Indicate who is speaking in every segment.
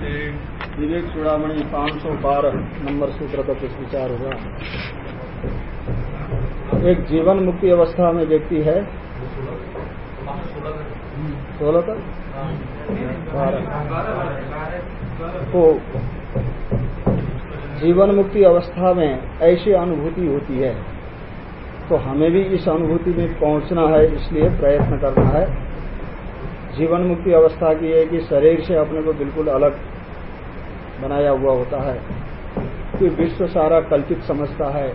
Speaker 1: विवेक चूड़ामणि पाँच सौ बारह नंबर सूत्र का कुछ विचार होगा एक जीवन मुक्ति अवस्था में व्यक्ति है। सोलह तक बारह। तो जीवन मुक्ति अवस्था में ऐसी अनुभूति होती है। तो हमें भी इस अनुभूति में पहुँचना है, इसलिए प्रयत्न करना है। जीवन मुक्ति अवस्था की है कि शरीर से अपने को बिल्कुल अलग बनाया हुआ होता है। कि विश्व सारा कल्पित समझता है।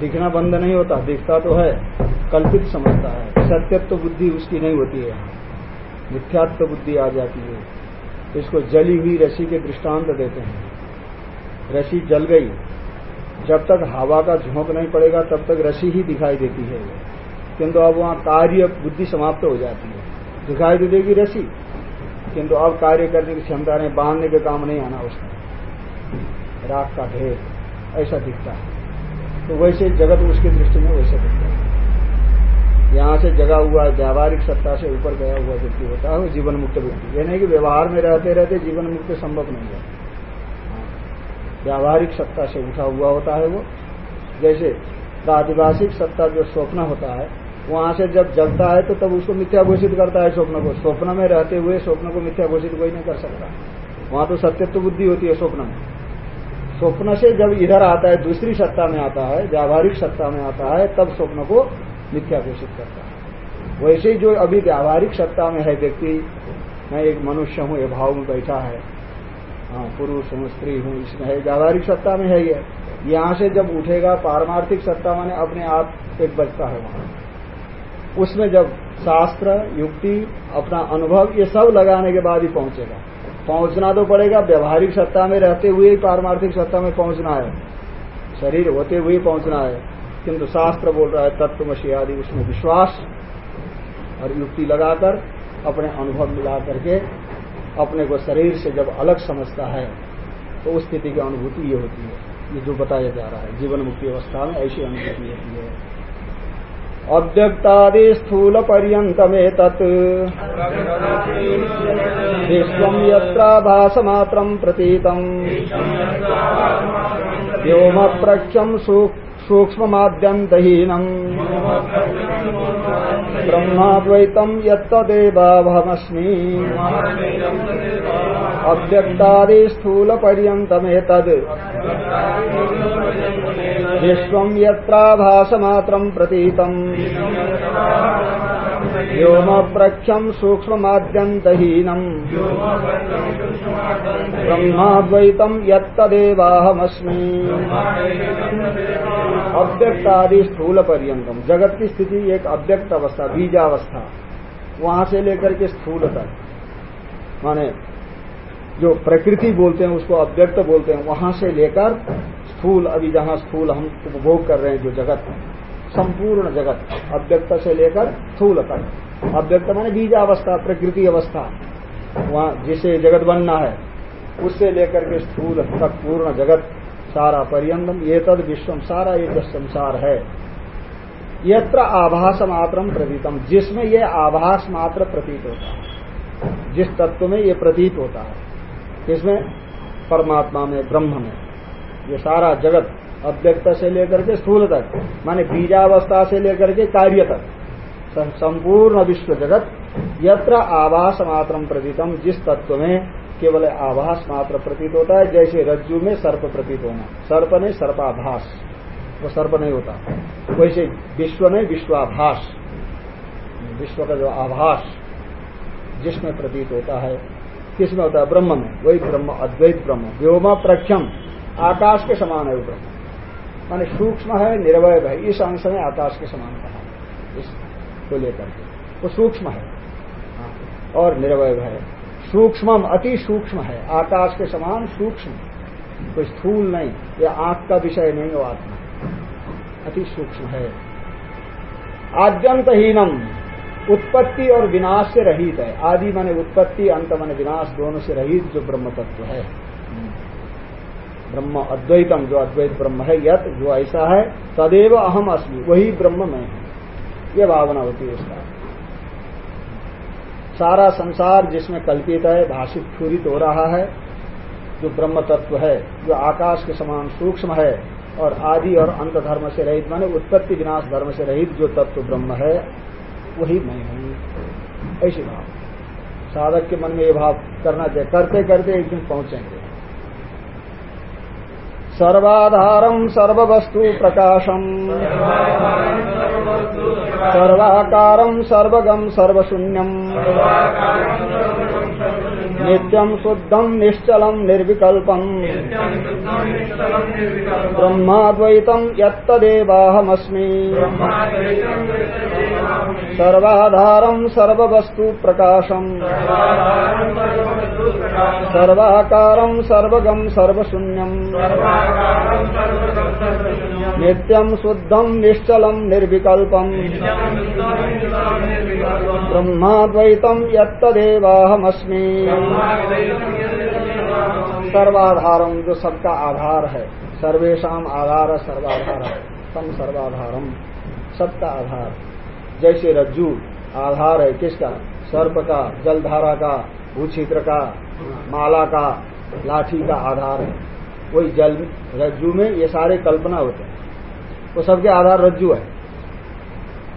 Speaker 1: दिखना बंद नहीं होता, दिखता तो है, कल्पित समझता है। सत्यत्व बुद्धि उसकी नहीं होती है। मिथ्यात्व बुद्धि आ जाती है। इसको जली हुई रसी के दृष्टांत देते हैं। रसी जल गई। जब तक हवा का झोंक नहीं पड़ेगा, तब तक रसी ही दिखाई देती है। किंतु अब वहाँ कार्य बुद्धि समाप्त हो जाती है। दिखाई दे देगी रसी किंतु अब कार्य करने की क्षमता नहीं, बांधने के काम नहीं आना उसमें। राख का ढेर, ऐसा दिखता है। तो वैसे जगत उसकी दृष्टि में वैसा दिखता है। यहाँ से जगा हुआ, व्यावहारिक सत्ता से ऊपर गया हुआ व्यक्ति होता है, वो जीवन मुक्त व्यक्ति। यह नहीं कि व्यवहार में रहते रहते जीवन मुक्त संभव नहीं है। व्यावहारिक सत्ता से उठा हुआ होता है वो। जैसे प्रादिभाषिक सत्ता जो स्वप्न होता है वहाँ से जब जगता है तो तब उसको मिथ्या घोषित करता है स्वप्न को। स्वप्न में रहते हुए स्वप्न को मिथ्या घोषित कोई नहीं कर सकता। वहाँ तो सत्यत्व बुद्धि होती है स्वप्न में। स्वप्न से जब इधर आता है, दूसरी सत्ता में आता है, व्यावहारिक सत्ता में आता है, तब स्वप्न को मिथ्या घोषित करता है। वैसे ही जो अभी व्यावहारिक सत्ता में है व्यक्ति, मैं एक मनुष्य हूँ, ये भाव में बैठा है। हाँ पुरुष हूँ, स्त्री हूँ, इसमें है, व्यावहारिक सत्ता में है ये। यहाँ से जब उठेगा, पारमार्थिक सत्ता माने अपने आप एक बचता है वहाँ। उसमें जब शास्त्र, युक्ति, अपना अनुभव, ये सब लगाने के बाद ही पहुंचेगा। पहुँचना तो पड़ेगा, व्यवहारिक सत्ता में रहते हुए ही पारमार्थिक सत्ता में पहुँचना है। शरीर होते हुए ही पहुँचना है। किंतु शास्त्र बोल रहा है तत्वमशी आदि, उसमें विश्वास और युक्ति लगाकर, अपने अनुभव मिला करके अपने को शरीर से जब अलग समझता है तो उस स्थिति की अनुभूति ये होती है। ये जो बताया जा रहा है, जीवन मुक्ति अवस्था में ऐसी अनुभूति होती है। अव्यक्तादि स्थूल पर्यतमे विश्व यसमात्र प्रतीत व्योम प्रख्यम सूक्ष्ममाद्यन्तहीनम् ब्रह्माद्वैतम् यत्तदेवाभमस्मि अव्यक्तादि स्थूल पर्यतमेतद् विश्वम् यत्राभासमात्रम् प्रतीतम्। व्योम प्रख्यम् सूक्ष्ममाद्यन्तहीनम् ब्रह्माद्वैतम् यत्तदेवाहमस्मि। अव्यक्तादि स्थूल पर्यंतम जगत की स्थिति एक अव्यक्त अवस्था बीजावस्था। वहाँ से लेकर के स्थूल तक। माने जो प्रकृति बोलते हैं, उसको अव्यक्त बोलते हैं, वहाँ से लेकर स्थूल, अभी जहाँ स्थूल हम उपभोग कर रहे हैं, जो जगत। संपूर्ण जगत, अव्यक्त से लेकर स्थूल तक। अव्यक्त माने बीजावस्था प्रकृति अवस्था। वहाँ जिसे जगत बनना है, उससे लेकर के स्थूल तक पूर्ण जगत, सारा पर्यंतम, ये तद विश्वम, सारा ये जो संसार है। यत्र आभास मात्र प्रतीतम। जिसमें ये आभास मात्र प्रतीत होता है, जिस तत्व में ये प्रतीत होता है किसमें परमात्मा में, ब्रह्म में, ये सारा जगत अव्यक्त से लेकर के स्थूल तक, माने बीजावस्था से लेकर के कार्य तक संपूर्ण विश्व जगत यत्र आभास मात्र प्रतीतम, जिस तत्व में केवल आभास मात्र प्रतीत होता है, जैसे रज्जु में सर्प प्रतीत होना। सर्प नहीं सर्पाभास, वो सर्प नहीं होता। वैसे विश्व में विश्वाभास, विश्व का जो आभास जिसमें प्रतीत होता है, किसमें होता है? ब्रह्म में। वही ब्रह्म, अद्वैत ब्रह्म। व्योम प्रख्यम, आकाश के समान है वो ब्रह्म। माने सूक्ष्म है, निर्वय है। इस अंश में आकाश के समान कहा। इसको लेकर के। वो सूक्ष्म है। और निर्वय है। सूक्ष्म अति सूक्ष्म है। आकाश के समान सूक्ष्म। कोई स्थूल नहीं। या आँख का विषय नहीं हो आत्मा। अति सूक्ष्म है। आद्यंतहीनम, उत्पत्ति और विनाश से रहित है। आदि माने उत्पत्ति, अंत माने विनाश, दोनों से रहित जो ब्रह्म तत्व है। ब्रह्म अद्वैतम, जो अद्वैत ब्रह्म है, यत, जो ऐसा है, तदेव अहम अस्मि, वही ब्रह्म में हूँ। यह भावना होती है उसका सारा संसार जिसमें कल्पित है, भाषित स्फूरित हो रहा है, जो ब्रह्म तत्व है, जो आकाश के समान सूक्ष्म है, और आदि और अंत धर्म से रहित, माने उत्पत्ति विनाश धर्म से रहित जो तत्व ब्रह्म है, वही मैं हूँ। ऐसी भाव साधक के मन में ये भाव करना चाहिए। करते करते एक दिन पहुँचेंगे। सर्वाधारम सर्ववस्तु प्रकाशम। सर्वाकारम सर्वगम सर्वशून्यम। नित्यम शुद्धम निश्चलम निर्विकल्पम। ब्रह्माद्वैतम यत्तदेवाहमस्मि। सर्वाधारम सर्ववस्तु प्रकाशम। सर्वाकारम सर्वगम सर्वशून्यम। नित्यम शुद्धम निश्चलम निर्विकल्पम। ब्रह्माद्वैतम यत्तदेवाहमस्मि। सर्वाधारम जो सबका आधार है सर्वेशम आधार, सर्वाधार है तम सर्वाधारम सबका आधार। जैसे रज्जु, आधार है किसका? सर्प का, जलधारा का भूछित्र का, माला का, लाठी का आधार है। वही जल, रज्जु में ये सारे कल्पना होते हैं। वो सबके आधार रज्जु है।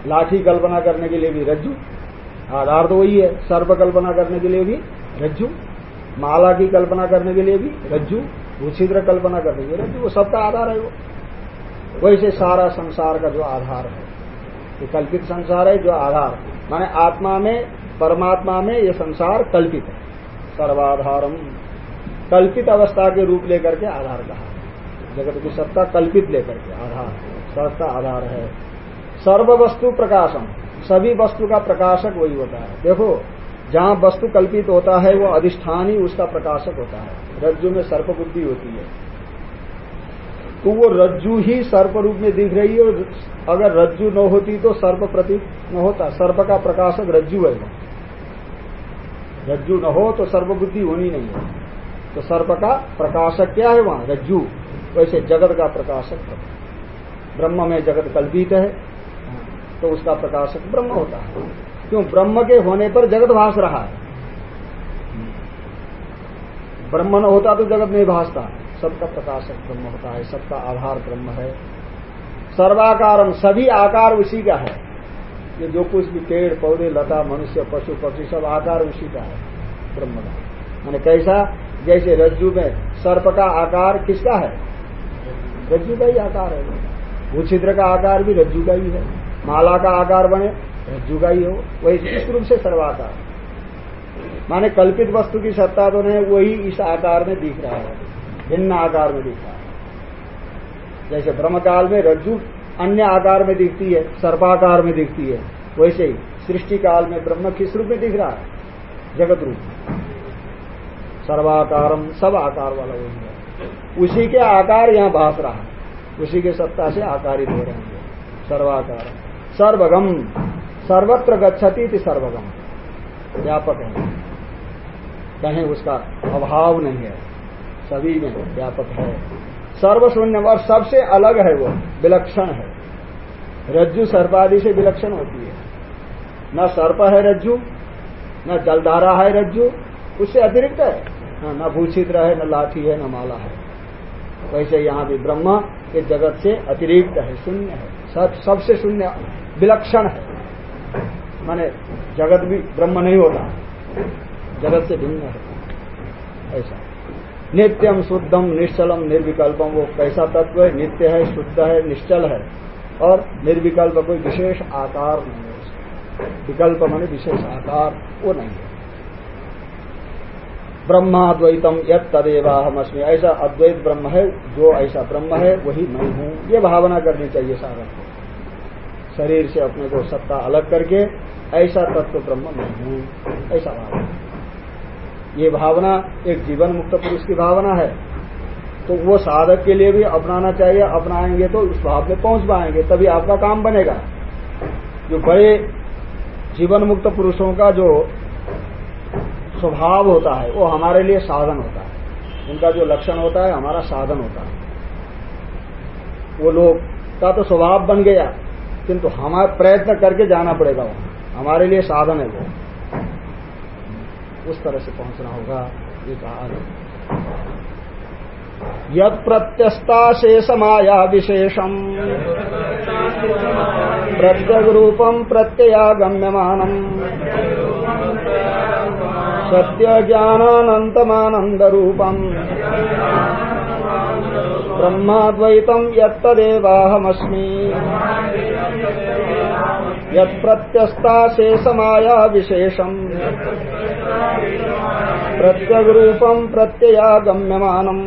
Speaker 1: लाठी कल्पना करने के लिए भी रज्जु, आधार तो वही है। सर्प कल्पना करने के लिए भी रज्जु, माला की कल्पना करने के लिए भी रज्जु भूछिद्र कल्पना करने के लिए रज्जु। वो सबका आधार है वो। वैसे सारा संसार का जो आधार है ये कल्पित संसार है, जो आधार माने आत्मा में, परमात्मा में ये संसार कल्पित है। सर्वाधारम। कल्पित अवस्था के रूप लेकर के आधार कहा। जगत की सत्ता कल्पित लेकर के आधार सत्ता आधार है। सर्व वस्तु प्रकाशम। सभी वस्तु का प्रकाशक वही होता है। देखो, जहाँ वस्तु कल्पित होता है, वो अधिष्ठान ही उसका प्रकाशक होता है। रज्जु में सर्प बुद्धि होती है। तो वो रज्जु ही सर्प रूप में दिख रही है और अगर रज्जु न होती तो सर्प प्रतीक न होता। सर्प का प्रकाशक रज्जु है। वो रज्जु न हो तो सर्प बुद्धि होनी नहीं है। तो सर्प का प्रकाशक क्या है वहाँ? रज्जु। वैसे जगत का प्रकाशक ब्रह्म में जगत कल्पित है तो उसका प्रकाशक ब्रह्म होता है। क्यों? ब्रह्म के होने पर जगत भास रहा है। ब्रह्म न होता तो जगत नहीं भासता। सबका प्रकाशक ब्रह्म होता है, सबका आधार ब्रह्म है। सर्वाकारम, सभी आकार उसी का है। ये जो कुछ भी पेड़, पौधे, लता, मनुष्य, पशु, पक्षी, सब आकार उसी का है, ब्रह्म का। मैंने कैसा? जैसे रज्जु में सर्प का आकार किसका है? रज्जु का ही आकार है। भूछिद्र का आकार भी रज्जु का ही है। माला का आकार बने, रज्जु का ही हो। वही इस रूप से सर्वाकार। माने कल्पित वस्तु की सत्ता तो नहीं वही इस आकार में दिख रहा है। भिन्न आकार में दिख रहा है। जैसे ब्रह्मकाल में रज्जु अन्य आकार में दिखती है सर्पाकार में दिखती है, वैसे ही सृष्टि काल में ब्रह्म किस रूप में दिख रहा है? जगत रूप सर्वाकारम सब आकार वाला हो। गया उसी के आकार यहाँ भाष रहा है। उसी के सत्ता से आकारित हो रहे हैं। सर्वाकार सर्वगम। सर्वत्र गच्छति थी सर्वगम। व्यापक है। कहीं उसका अभाव नहीं है। सभी में व्यापक है। सर्वशून्य और सबसे अलग है वो, विलक्षण है। रज्जु सर्पादि से विलक्षण होती है। न सर्प है रज्जु, न जलधारा है रज्जु, उससे अतिरिक्त है। न भूषित्र है, न लाठी है, न माला है। वैसे यहाँ भी ब्रह्म के जगत से अतिरिक्त है, शून्य है। सब, सबसे शून्य, विलक्षण है। माने जगत भी ब्रह्म नहीं होता जगत से भिन्न है। ऐसा। नित्यम शुद्धम निश्चलम निर्विकल्पम वो कैसा तत्व है? नित्य है, शुद्ध है, निश्चल है। और निर्विकल्प कोई विशेष आकार नहीं है विकल्प माने विशेष आकार, वो नहीं है। ब्रह्माद्वैतम यद तदेवा हम ऐसा अद्वैत ब्रह्म है, जो ऐसा ब्रह्म है, वही मैं हूँ। ये भावना करनी चाहिए साधक को। शरीर से अपने को सत्ता अलग करके, ऐसा तत्व ब्रह्म मैं हूँ। ऐसा भावना। ये भावना एक जीवन मुक्त पुरुष की भावना है। तो वो साधक के लिए भी अपनाना चाहिए, अपनाएँगे तो उस भाव में पहुँच पाएँगे, तभी आपका काम बनेगा। जो बड़े जीवन मुक्त पुरुषों का जो स्वभाव होता है, वो हमारे लिए साधन होता है। उनका जो लक्षण होता है, हमारा साधन होता है। वो लोग का तो स्वभाव बन गया, किंतु हमारा प्रयत्न करके जाना पड़ेगा वहाँ। हमारे लिए साधन है वो। उस तरह से पहुँचना होगा, ये कहा यद प्रत्यस्ता शेष माया विशेषम। प्रत्यग रूपम प्रत्ययागम्यमानम सत्य ज्ञानानंतमानंद रूपम ब्रह्माद्वैतम यत्तदेवाहमस्मि। यत्प्रत्यस्ता शेष माया विशेषम। प्रत्यग रूपम प्रत्ययागम्यमानम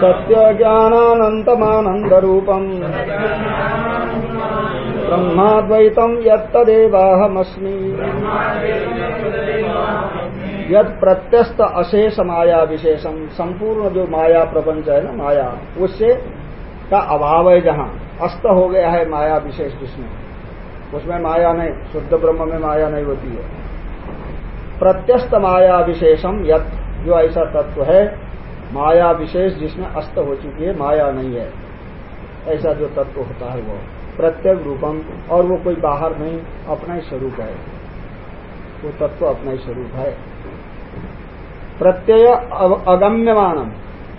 Speaker 1: सत्य ज्ञानानंतमानंद रूपम ब्रह्माद्वैतम यत्तदेवाहमस्मि। यद प्रत्यस्त अशेष माया विशेषम संपूर्ण जो माया प्रपंच है ना, माया, उससे का अभाव है जहाँ, अस्त हो गया है माया विशेष जिसमें। उसमें माया नहीं, शुद्ध ब्रह्म में माया नहीं होती है। प्रत्यस्त माया विशेषम यत, जो ऐसा तत्व है, माया विशेष जिसमें अस्त हो चुकी है, माया नहीं है। ऐसा जो तत्व होता है वो प्रत्येक रूपम, और वो कोई बाहर नहीं, अपना ही स्वरूप है। वो तत्व अपना ही स्वरूप है। प्रत्यय अगम्यमानम,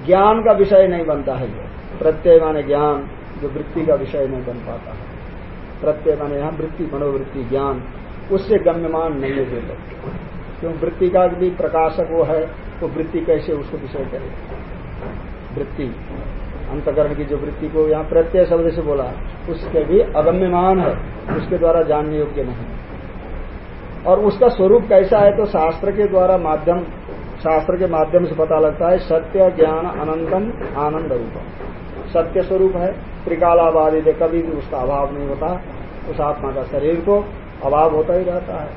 Speaker 1: ज्ञान का विषय नहीं बनता है ये। प्रत्यय माने ज्ञान, जो वृत्ति का विषय नहीं बन पाता। है प्रत्यय माने यहाँ वृत्ति, मनोवृत्ति, ज्ञान, उससे गम्यमान नहीं है तत्व क्यों? वृत्ति का भी प्रकाशक वो है वो वृत्ति कैसे उसको विषय करे? वृत्ति। अंतकरण की जो वृत्ति को यहाँ प्रत्यय शब्द से बोला, उसके भी अगम्यमान है, उसके द्वारा जानने योग्य नहीं। और उसका स्वरूप कैसा है तो शास्त्र के द्वारा माध्यम, शास्त्र के माध्यम से पता लगता है, सत्य, ज्ञान, अनंतम, आनंद रूपम। सत्य स्वरूप है। त्रिकालाबादी दे कभी भी उसका अभाव नहीं होता। उस आत्मा का शरीर को अभाव होता ही रहता है।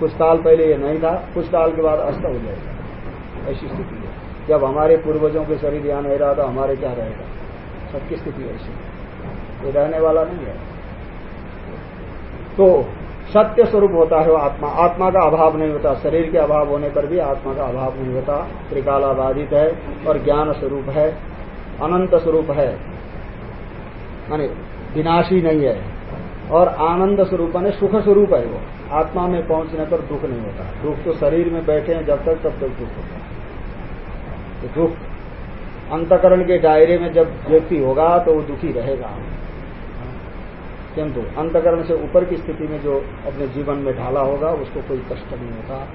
Speaker 1: कुछ काल पहले ये नहीं था, कुछ काल के बाद अस्त हो जाएगा। ऐसी स्थिति है। जब हमारे पूर्वजों के शरीर यहाँ नहीं रहा तो हमारे क्या रहेगा? सबकी स्थिति ऐसी ये रहने वाला नहीं है। तो सत्य स्वरूप होता है वो आत्मा। आत्मा का अभाव नहीं होता। शरीर के अभाव होने पर भी आत्मा का अभाव नहीं होता। त्रिकालाबाधित है और ज्ञान स्वरूप है। अनंत स्वरूप है। मानी विनाशी नहीं है। और आनंद स्वरूप माने सुख स्वरूप है वो। आत्मा में पहुँचने पर दुख नहीं होता। दुख तो शरीर में बैठे हैं, जब तक तब तक दुख होता है। तो दुख, अंतकरण के दायरे में जब व्यक्ति होगा तो वो दुखी रहेगा। किंतु अंतकरण से ऊपर की स्थिति में जो अपने जीवन में ढाला होगा, उसको कोई कष्ट नहीं होता।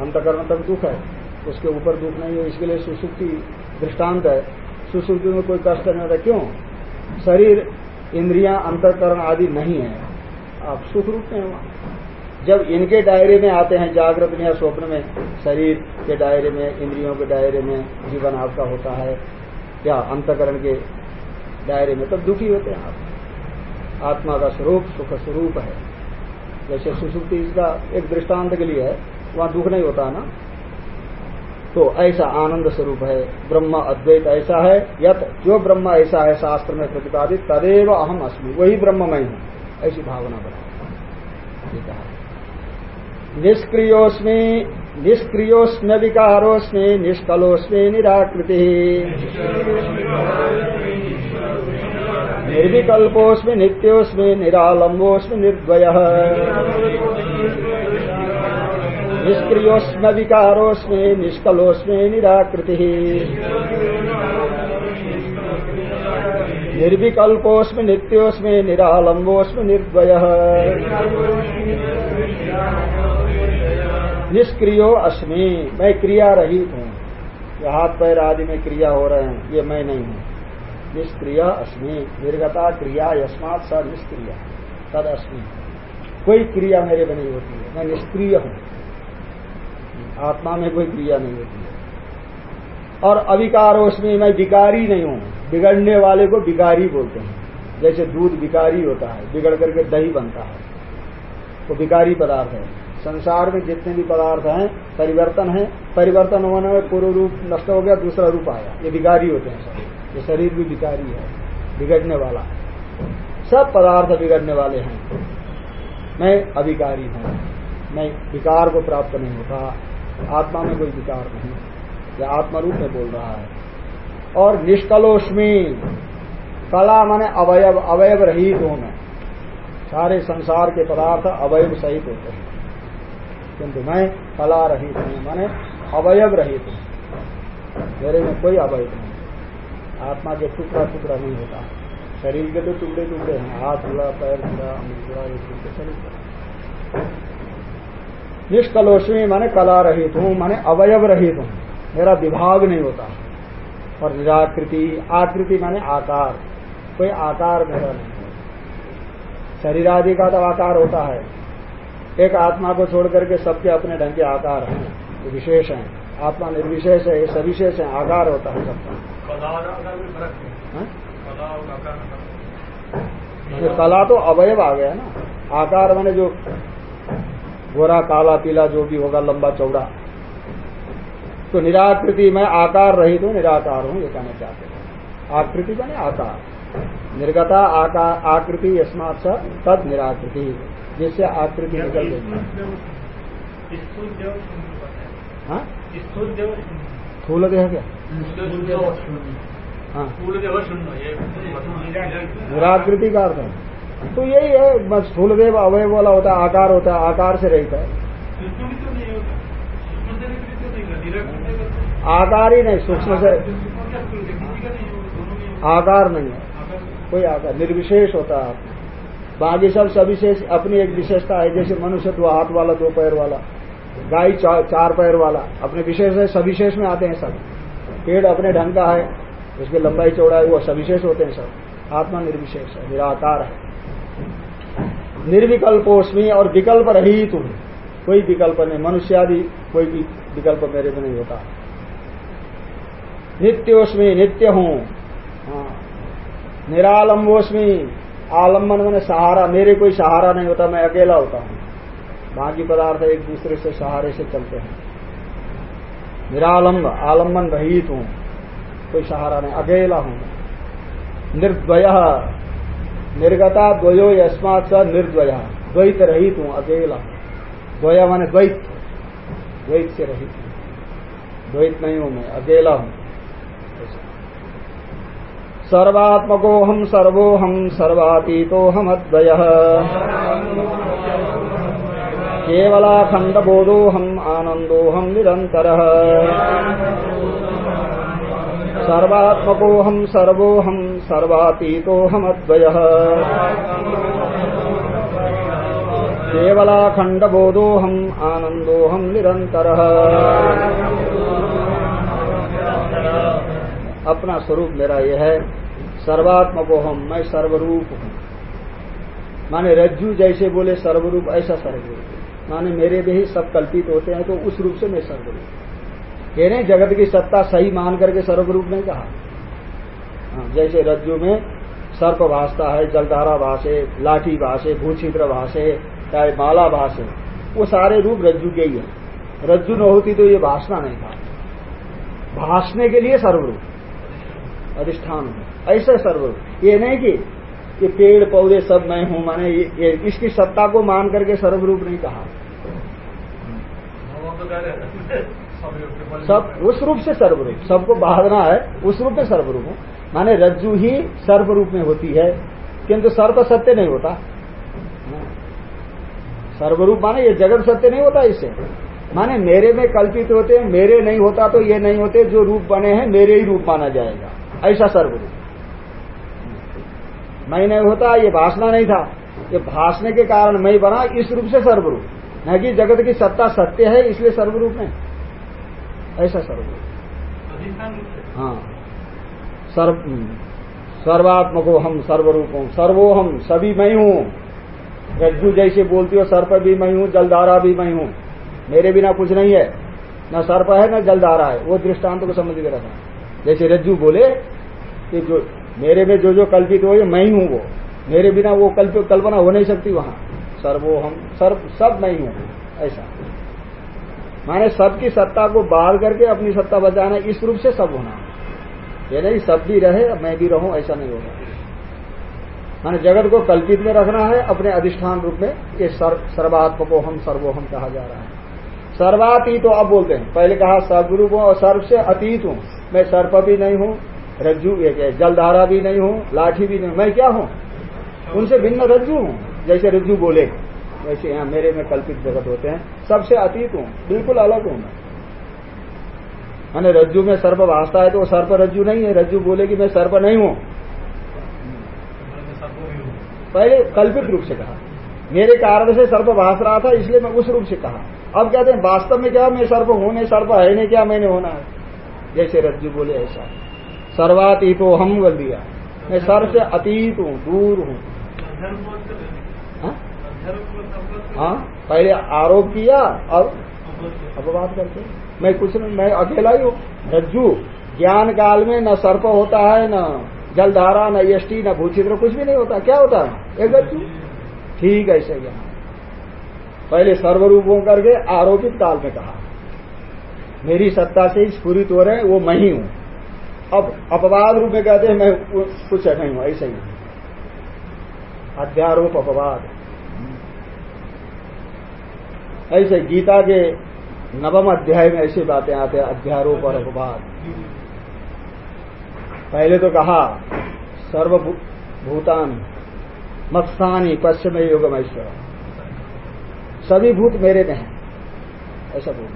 Speaker 1: अंतकरण तक दुख है, उसके ऊपर दुख नहीं है, इसके लिए सुसुप्ति दृष्टांत है। सुसुप्ति में कोई कष्ट नहीं होता। क्यों? शरीर, इंद्रियाँ, अंतकरण आदि नहीं है। आप सुख रूप में वहाँ जब इनके दायरे में आते हैं, जागृत में या स्वप्न में, शरीर के दायरे में, इंद्रियों के दायरे में जीवन आपका होता है, या अंतकरण के दायरे में, तब दुखी होते हैं आप। आत्मा का स्वरूप, सुख स्वरूप है। जैसे सुसुप्ति इसका एक दृष्टांत के लिए है, वहाँ दुख नहीं होता ना। तो ऐसा आनंद स्वरूप है। ब्रह्म अद्वैत ऐसा है, यत जो ब्रह्म ऐसा है, शास्त्र में प्रतिपादित, तदेव अहम अस्मि। वही ब्रह्म मैं हूँ। ऐसी भावना बना। निष्क्रियोस्मी निष्क्रियोस्म्य विकारोस्मी निष्कलोस्मी निराकृति। निर्विकल्पोस्मि नित्योस्मि निरालंबोस्मि निर्द्वय। निष्क्रियोस्म विकारोस्मि निष्कलोस्मि निराकृति। निर्विकल्पोस्मि नित्योस्मि निरालंबोस्म निर्द्वय। निष्क्रियो अस्मि, मैं क्रिया रहित हूँ। ये हाथ पैर आदि में क्रिया हो रहे हैं, ये मैं नहीं हूँ। निष्क्रिय अस्मि, निर्गता क्रिया, यस्मात स निष्क्रिय तद अस्मि कोई क्रिया मेरे में नहीं होती है, मैं निष्क्रिय हूँ। आत्मा में कोई क्रिया नहीं होती है। और अविकारोस्मी मैं विकारी नहीं हूँ। बिगड़ने वाले को विकारी बोलते हैं। जैसे दूध विकारी होता है, बिगड़ करके दही बनता है। वो तो विकारी पदार्थ है। संसार में जितने भी पदार्थ हैं, परिवर्तन है, परिवर्तन होने में पूर्व रूप नष्ट हो गया, दूसरा रूप आया। ये विकारी होते हैं सब। ये शरीर भी विकारी है, बिगड़ने वाला। सब पदार्थ बिगड़ने वाले हैं। मैं अभिकारी हूँ। मैं विकार को प्राप्त नहीं होता। आत्मा में कोई विकार नहीं। या आत्मा रूप में बोल रहा है। और निष्कलोष्मी कला माने अवयव अवयव रहित हूँ मैं सारे संसार के पदार्थ अवयव सहित होते हैं। किंतु मैं कला रहित हूँ, माने अवयव रहित हूँ। मेरे में कोई अवयव नहीं। आत्मा के टुकड़ा टुकड़ा नहीं होता। शरीर के तो टुकड़े टुकड़े हैं। हाथ जुड़ा पैर जुड़ा अमुक जुड़ा ये टुकड़े शरीर निष्कलोष्मी माने कला रहित हूँ माने अवयव रहित हूँ मेरा विभाग नहीं होता। और निराकृति आकृति माने आकार। कोई आकार मेरा नहीं शरीर आदि का तो आकार होता है। एक आत्मा को छोड़ करके सबके अपने ढंग के आकार हैं। विशेष हैं। आत्मा निर्विशेष है ये सविशेष है। आकार होता है सबका। हाँ? कला तो अवयव आ गया ना। आकार मैंने जो गोरा काला पीला जो भी होगा लंबा चौड़ा। तो निराकृति में आकार रही तो निराकार हूँ ये कहना चाहते हैं। आकृति बने आकार। निर्गता आकार आकृति यस्मात तद निराकृति जिससे आकृति निकल गई हाँ। स्थूल देह क्या? हाँ। निराकृति का अर्थ है। तो यही है स्थूल देव अवयव वाला होता है आकार होता है आकार से रहता है। आकार ही नहीं सूक्ष्म से आकार नहीं है कोई आकार निर्विशेष होता है। आपने बाकी सब सविशेष अपनी एक विशेषता है जैसे मनुष्य दो हाथ वाला दो पैर वाला गाय चार पैर वाला अपने विशेष है सविशेष में आते हैं सब। पेड़ अपने ढंग का है उसकी लंबाई चौड़ाई वो सविशेष होते हैं सब। आत्मा निर्विशेष है निराकार है। निर्विकल्पोष्मी और विकल्प रही तुम कोई विकल्प नहीं मनुष्य आदि कोई भी विकल्प मेरे में नहीं होता। नित्योष्मी नित्य हूँ। हाँ निरालंबोष्मी आलंबन मैंने सहारा, मेरे कोई सहारा नहीं होता, मैं अकेला होता हूँ। बाकी पदार्थ एक दूसरे से सहारे से चलते हैं। निरालंब आलंबन रहित हूँ कोई सहारा नहीं, अकेला हूँ। निर्द्वय। निर्गता द्वयो यस्मात स निर्द्वय। द्वैत रहित हूँ अकेला। द्वया माने द्वैत। द्वैत से रहित। हूँ द्वैत नहीं हूँ मैं, अकेला हूँ। सर्वात्मको हम सर्वोहम सर्वातीतो हम अद्वय केवलाखंडबोधो हम आनंदो हम निरंतर सर्वात्मको हम सर्वोहम सर्वातीतो हम अद्वय केवलाखंडबोधो हम आनंदो निरंतर अपना स्वरूप मेरा यह है सर्वात्मको हम मैं सर्वरूप हूँ। माने रज्जू जैसे बोले, सर्वरूप ऐसा सर्वरूप। माने मेरे भी सब कल्पित होते हैं तो उस रूप से मैं सर्वरूप ये नहीं जगत की सत्ता सही मान करके सर्वरूप नहीं कहा। हाँ, जैसे रज्जु में सर्प भाषता है जलधारा भाषे लाठी भाषे भूछिद्र भाषे चाहे माला भाषे वो सारे रूप रज्जु के ही है। रज्जु न होती तो ये भाषना नहीं था। भाषने के लिए सर्वरूप अधिष्ठान हूँ। ऐसे सर्वरूप। ये नहीं कि ये पेड़ पौधे सब मैं हूँ माने ये, ये इसकी सत्ता को मान करके सर्वरूप नहीं कहा। सब उस रूप से सर्वरूप। सबको बाधना है, उस रूप में सर्वरूप माने रज्जु ही सर्वरूप में होती है, किंतु सर्व सत्य नहीं होता। सर्वरूप माने ये जगत सत्य नहीं होता इससे। माने मेरे में कल्पित होते हैं, मेरे नहीं होता तो ये नहीं होते, जो रूप बने हैं, मेरे ही रूप माना जाएगा। ऐसा सर्वरूप। मैं नहीं होता, ये भाषणा नहीं था। ये भाषने के कारण मैं बना, इस रूप से सर्वरूप। न कि जगत की सत्ता सत्य है, इसलिए सर्वरूप में। ऐसा सर्वरूप हाँ। सर्व सर्वात्मको हम सर्वरूप हूँ सर्वो हम सभी मैं हूँ। रज्जू जैसे बोलती हो सर्प भी मैं हूँ जलधारा भी मैं हूँ। मेरे बिना कुछ नहीं है। न सर्प है न जलधारा है। वो दृष्टांत को समझ के रखना। जैसे रज्जू बोले कि जो मेरे में जो जो कल्पित हो मैं ही हूँ वो। मेरे बिना वो कल्प कल्पना हो नहीं सकती वहाँ। सर्वो हम सर्व सब मैं हूँ। ऐसा। माने सबकी सत्ता को बाहर करके अपनी सत्ता बचाना, इस रूप से सब होना। ये नहीं, सब भी रहे, मैं भी रहूँ, ऐसा नहीं होगा। माने जगत को कल्पित में रखना है, अपने अधिष्ठान रूप में, ये सर्वात्म को हम सर्वोहम कहा जा रहा है। सर्वातीत तो अब बोलते हैं, पहले कहा सर्वरूप और सर्व से अतीत हूँ। मैं सर्प भी नहीं हूँ, रज्जु जलधारा भी नहीं हूँ, लाठी भी नहीं मैं क्या हूँ? उनसे भिन्न रज्जु हूँ, जैसे रज्जु बोले। वैसे यहाँ मेरे में कल्पित जगत होते हैं। सबसे अतीत हूँ, बिल्कुल अलग हूँ मैं। मैंने रज्जु में सर्प भाषता है तो सर्प रज्जु नहीं है। रज्जु बोले कि मैं सर्प नहीं हूँ। पहले कल्पित रूप से कहा। मेरे कारण से सर्प भाष रहा था, इसलिए मैं उस रूप से कहा। अब कहते हैं, वास्तव में क्या मैं सर्प हूँ, नहीं सर्प है नहीं, क्या मैंने होना है? जैसे रज्जु बोले ऐसा। सर्वातीतो हम बोल दिया। मैं सर्व से अतीत हूँ, दूर हूँ। हाँ? पहले आरोप किया और अपवाद करके मैं कुछ नहीं, मैं अकेला ही हूँ। रज्जु ज्ञान काल में न सर्प होता है, न जलधारा, न यष्टि, न भूचित्र, कुछ भी नहीं होता। क्या होता है? एक रज्जु ठीक ऐसे ज्ञान पहले सर्वरूप करके आरोपित काल में कहा। मेरी सत्ता से स्फूरित हो रहे हैं, वो मैं ही हूँ। अब अपवाद रूप में कहते हैं, मैं कुछ नहीं हूँ ऐसे ही। अध्यारोप अपवाद। ऐसे गीता के नवम अध्याय में ऐसी बातें आते हैं अध्यारोप और अपवाद। पहले तो कहा, सर्वभूतान मत्सानी पश्चिम योगम ऐश्वर सभी भूत मेरे में है। ऐसा बोल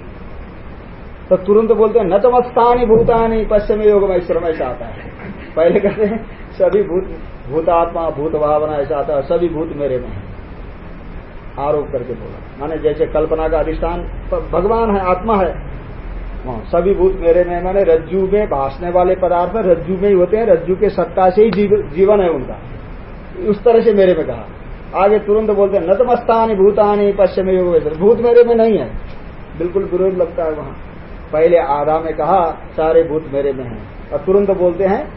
Speaker 1: तो तुरंत बोलते हैं, न तो मत्स्थानी, भूतानी, पश्चिम योगम ऐश्वर ऐसा आता है। पहले कहते हैं, सभी भूत, भूतात्मा, भूत भावना ऐसा आता है, सभी भूत मेरे में है। आरोप करके बोला। माने जैसे कल्पना का अधिष्ठान भगवान है आत्मा है। हाँ, सभी भूत मेरे में माने रज्जु में भाषने वाले पदार्थ रज्जु में ही होते हैं रज्जु के सत्ता से ही जीव, जीवन है उनका। उस तरह से मेरे में कहा। आगे तुरंत बोलते हैं नतमस्तानी भूतानी पश्चिम योग भूत मेरे में नहीं है। बिल्कुल विरोध लगता है वहाँ। पहले आधा में कहा सारे भूत मेरे में है। और तुरंत बोलते हैं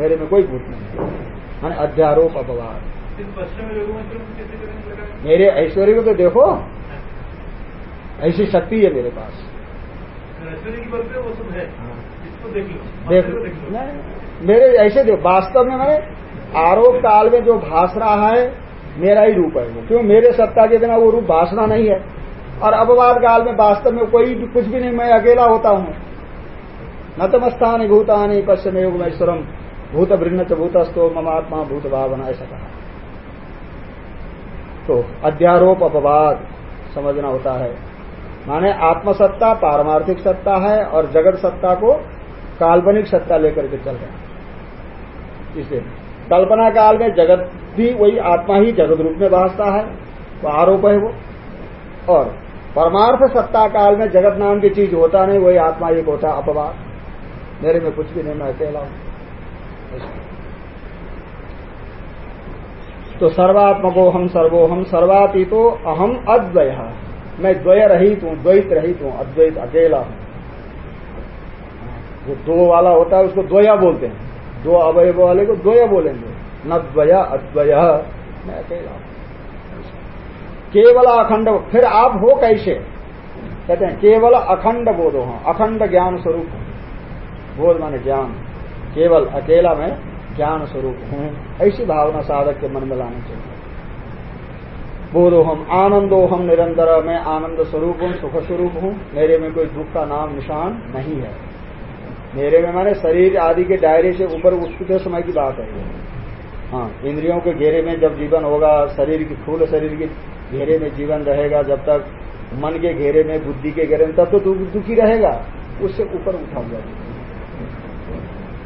Speaker 1: मेरे में कोई भूत नहीं है। माने अध्यारोप अपवाद। मेरे ऐश्वर्य को तो देखो ऐसी शक्ति है मेरे पास। देख मेरे ऐसे देखो वास्तव में मैंने आरोप काल में जो भाष रहा है मेरा ही रूप है वो। क्यों? मेरे सत्ता के बिना वो रूप भाषणा नहीं है। और अपवाद काल में वास्तव में कोई कुछ भी नहीं मैं अकेला होता हूँ। न तमस्थानी भूतानी पश्चिम योगमेश्वरम भूत भृन्न च भूतस्तो ममात्मा भूत भावना ऐसा कहा। तो अध्यारोप अपवाद समझना होता है। माने आत्मसत्ता पारमार्थिक सत्ता है और जगत सत्ता को काल्पनिक सत्ता लेकर के चल रहे इसलिए कल्पना काल में जगत भी वही आत्मा ही जगत रूप में भाषता है, वो आरोप है वो। और परमार्थ सत्ता काल में जगत नाम की चीज़ होता नहीं, वही आत्मा एक होता अपवाद। मेरे में कुछ भी नहीं, मैं अकेला हूँ। तो सर्वात्मको हम सर्वोहम सर्वातीतो अहम अद्वय। मैं द्वय रहित हूँ, द्वैत रहित हूँ, अद्वैत अकेला हूँ। जो दो वाला होता है, उसको द्वया बोलते हैं। दो अवय वाले को द्वय बोलेंगे। न द्वया, अद्वय। मैं अकेला केवल अखंड, फिर आप हो कैसे? कहते हैं, केवल अखंड बोधो। हो अखंड ज्ञान स्वरूप। बोध माने ज्ञान। केवल अकेला में ज्ञान स्वरूप हूँ ऐसी भावना साधक के मन में लानी चाहिए। बोलो हम आनंदो, हम निरंतर, मैं आनंद स्वरूप हूँ, सुख स्वरूप हूँ। मेरे में कोई दुख का नाम, निशान नहीं है। मेरे में माने शरीर आदि के दायरे से ऊपर उठते समय की बात है हाँ इंद्रियों के घेरे में जब जीवन होगा, शरीर की फूल शरीर के घेरे में जीवन रहेगा, जब तक मन के घेरे में, बुद्धि के घेरे में, तब तो दुखी रहेगा। उससे ऊपर उठा जाएगा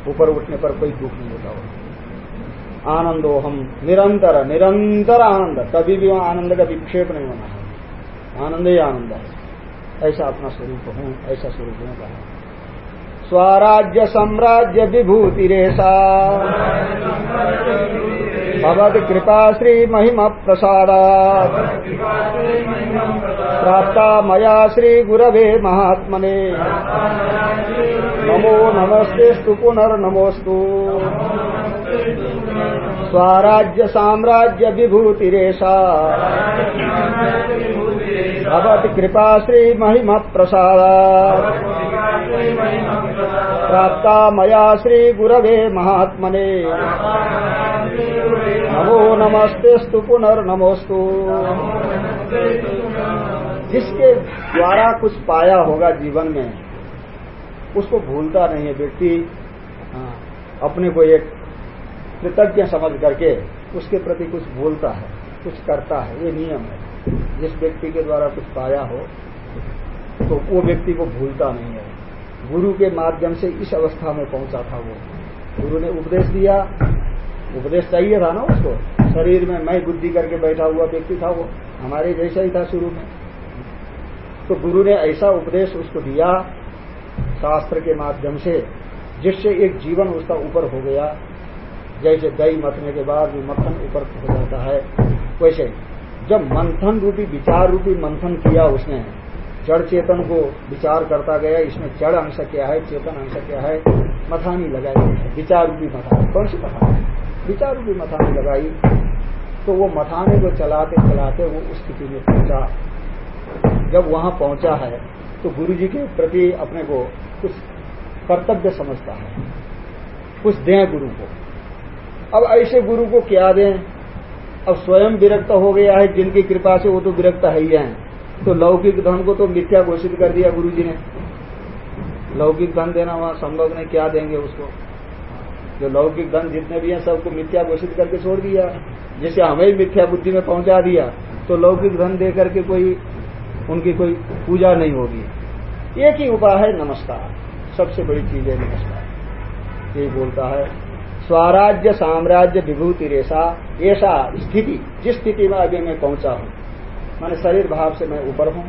Speaker 1: ऊपर उठने पर कोई दुख नहीं होता हो आनंदो हम निरंतर निरंतर आनंद। कभी भी आनंद का विक्षेप नहीं होना। है आनंद ही आनंद है। ऐसा अपना स्वरूप हूँ, ऐसा स्वरूप हूँ कहा स्वराज्य साम्राज्य विभूति रेशा भगवत कृपा श्री महिम प्रसादा। प्राप्ता मया श्री गुरवे महात्मने। नमो नमस्तेस्तु पुनर्नमोस्तु स्वराज्य साम्राज्य विभूतिरेशा भवत कृपा श्री महिम प्रसादा प्राप्ता मया श्री गुरवे महात्मने। नमो नमस्तेस्तु पुनर्नमोस्तु जिसके द्वारा कुछ पाया होगा जीवन में उसको भूलता नहीं है व्यक्ति। हाँ, अपने को एक कृतज्ञ समझ करके उसके प्रति कुछ बोलता है कुछ करता है ये नियम है। जिस व्यक्ति के द्वारा कुछ पाया हो तो वो व्यक्ति को भूलता नहीं है। गुरु के माध्यम से इस अवस्था में पहुँचा था वो। गुरु ने उपदेश दिया, उपदेश चाहिए था ना उसको? शरीर में मैं बुद्धि करके बैठा हुआ व्यक्ति था वो, हमारे जैसा ही था शुरू में। तो गुरु ने ऐसा उपदेश उसको दिया, शास्त्र के माध्यम से, जिससे एक जीवन उसका ऊपर हो गया। जैसे दही मथने के बाद भी मक्खन ऊपर हो जाता है, वैसे जब मंथन रूपी, विचार रूपी मंथन किया उसने, जड़ चेतन को विचार करता गया, इसमें जड़ अंश क्या है, चेतन अंश क्या है, मथानी लगाई विचार रूपी मथानी, कौन सी मथानी? विचार रूपी मथानी लगाई तो वो मथाने को चलाते चलाते वो उस स्थिति में पहुँचा। जब वहाँ पहुँचा है तो गुरु जी के प्रति अपने को कुछ कर्तव्य समझता है, कुछ दें गुरु को। अब ऐसे गुरु को क्या दें? अब स्वयं विरक्त हो गया है, जिनकी कृपा से वो तो विरक्त है ही है। तो लौकिक धन को तो मिथ्या घोषित कर दिया गुरु जी ने। लौकिक धन देना वहाँ संभव नहीं, क्या देंगे उसको? जो लौकिक धन जितने भी हैं, सबको मिथ्या घोषित करके छोड़ दिया। जैसे हमें मिथ्या बुद्धि में पहुँचा दिया तो लौकिक धन दे करके कोई, उनकी कोई पूजा नहीं होगी। एक ही उपाय है, नमस्कार। सबसे बड़ी चीज़ है नमस्कार। यही बोलता है स्वराज्य साम्राज्य विभूति रेशा ऐसा स्थिति, जिस स्थिति में अभी मैं पहुँचा हूँ, मैंने शरीर भाव से मैं ऊपर हूँ,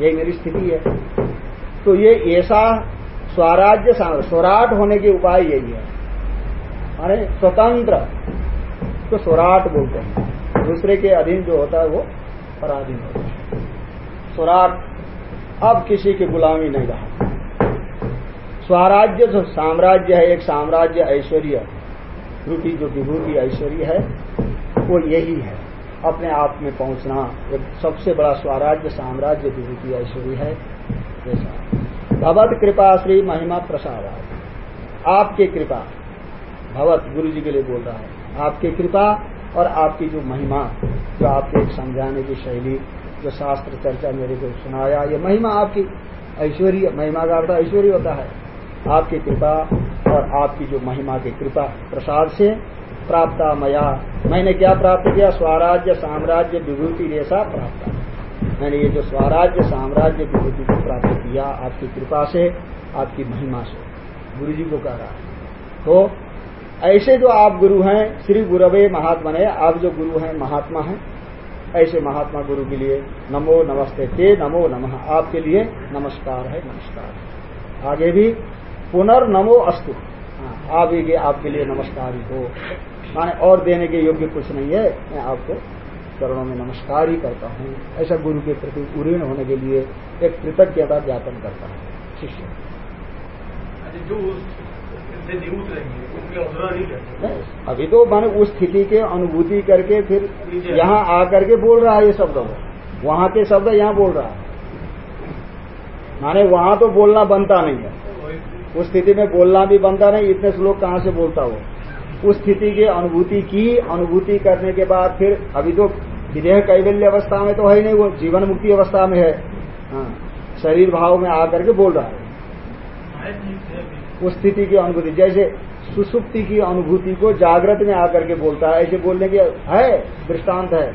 Speaker 1: यही मेरी स्थिति है। तो ये ऐसा स्वराज्य स्वराट होने के उपाय यही है। माने स्वतंत्र तो स्वराट बोलते हैं। दूसरे के अधीन जो होता है वो पराधीन होता है। स्वराट, अब किसी की गुलामी नहीं रहा। स्वराज्य जो साम्राज्य है, एक साम्राज्य ऐश्वर्य। रूपी जो विभूति ऐश्वर्य है, वो यही है। अपने आप में पहुँचना एक सबसे बड़ा स्वराज्य, साम्राज्य विभूति ऐश्वर्य है। जैसा भगवत कृपा श्री महिमा प्रसाद। आपकी कृपा। भगवत गुरु जी के लिए बोल रहा है। आपकी कृपा और आपकी जो महिमा, जो आपके समझाने की शैली, जो शास्त्र चर्चा मेरे को सुनाया, ये महिमा आपकी ऐश्वर्य, महिमा का अर्थ ऐश्वर्य होता है। आपकी कृपा और आपकी जो महिमा की कृपा प्रसाद से प्राप्त मया। मैंने क्या प्राप्त किया? स्वराज्य साम्राज्य विभूति रेशा प्राप्त मैंने ये जो स्वराज्य साम्राज्य विभूति को प्राप्त किया, आपकी कृपा से, आपकी महिमा से। गुरु जी को कह रहा है। तो ऐसे जो आप गुरु हैं, श्री गुरवे महात्मा ने, आप जो गुरु हैं, महात्मा हैं, ऐसे महात्मा गुरु के लिए नमो नमस्ते, ते नमो नमः। आपके लिए नमस्कार है, नमस्कार। आगे भी पुनर्नमो अस्तु। हाँ, आप ही आपके लिए नमस्कार ही हो। माने और देने के योग्य कुछ नहीं है। मैं आपको चरणों में नमस्कार ही करता हूँ। ऐसा गुरु के प्रति उऋण होने के लिए एक कृतज्ञता ज्ञापन करता है। शिष्य। अभी तो मैंने उस स्थिति के अनुभूति करके फिर यहाँ आकर के बोल रहा है ये शब्द। वहाँ के शब्द यहाँ बोल रहा है। माने वहाँ तो बोलना बनता नहीं है। उस स्थिति में बोलना भी बनता नहीं इतने श्लोक कहाँ से बोलता हो उस स्थिति की अनुभूति की अनुभूति करने के बाद फिर अभी तो विदेह कैवल्य अवस्था में तो है ही नहीं वो जीवन मुक्ति अवस्था में है। हाँ, शरीर भाव में आकर के बोल रहा है। उस स्थिति की अनुभूति जैसे सुसुप्ति की अनुभूति को जागृत में आकर के बोलता है ऐसे बोलने की है दृष्टांत है।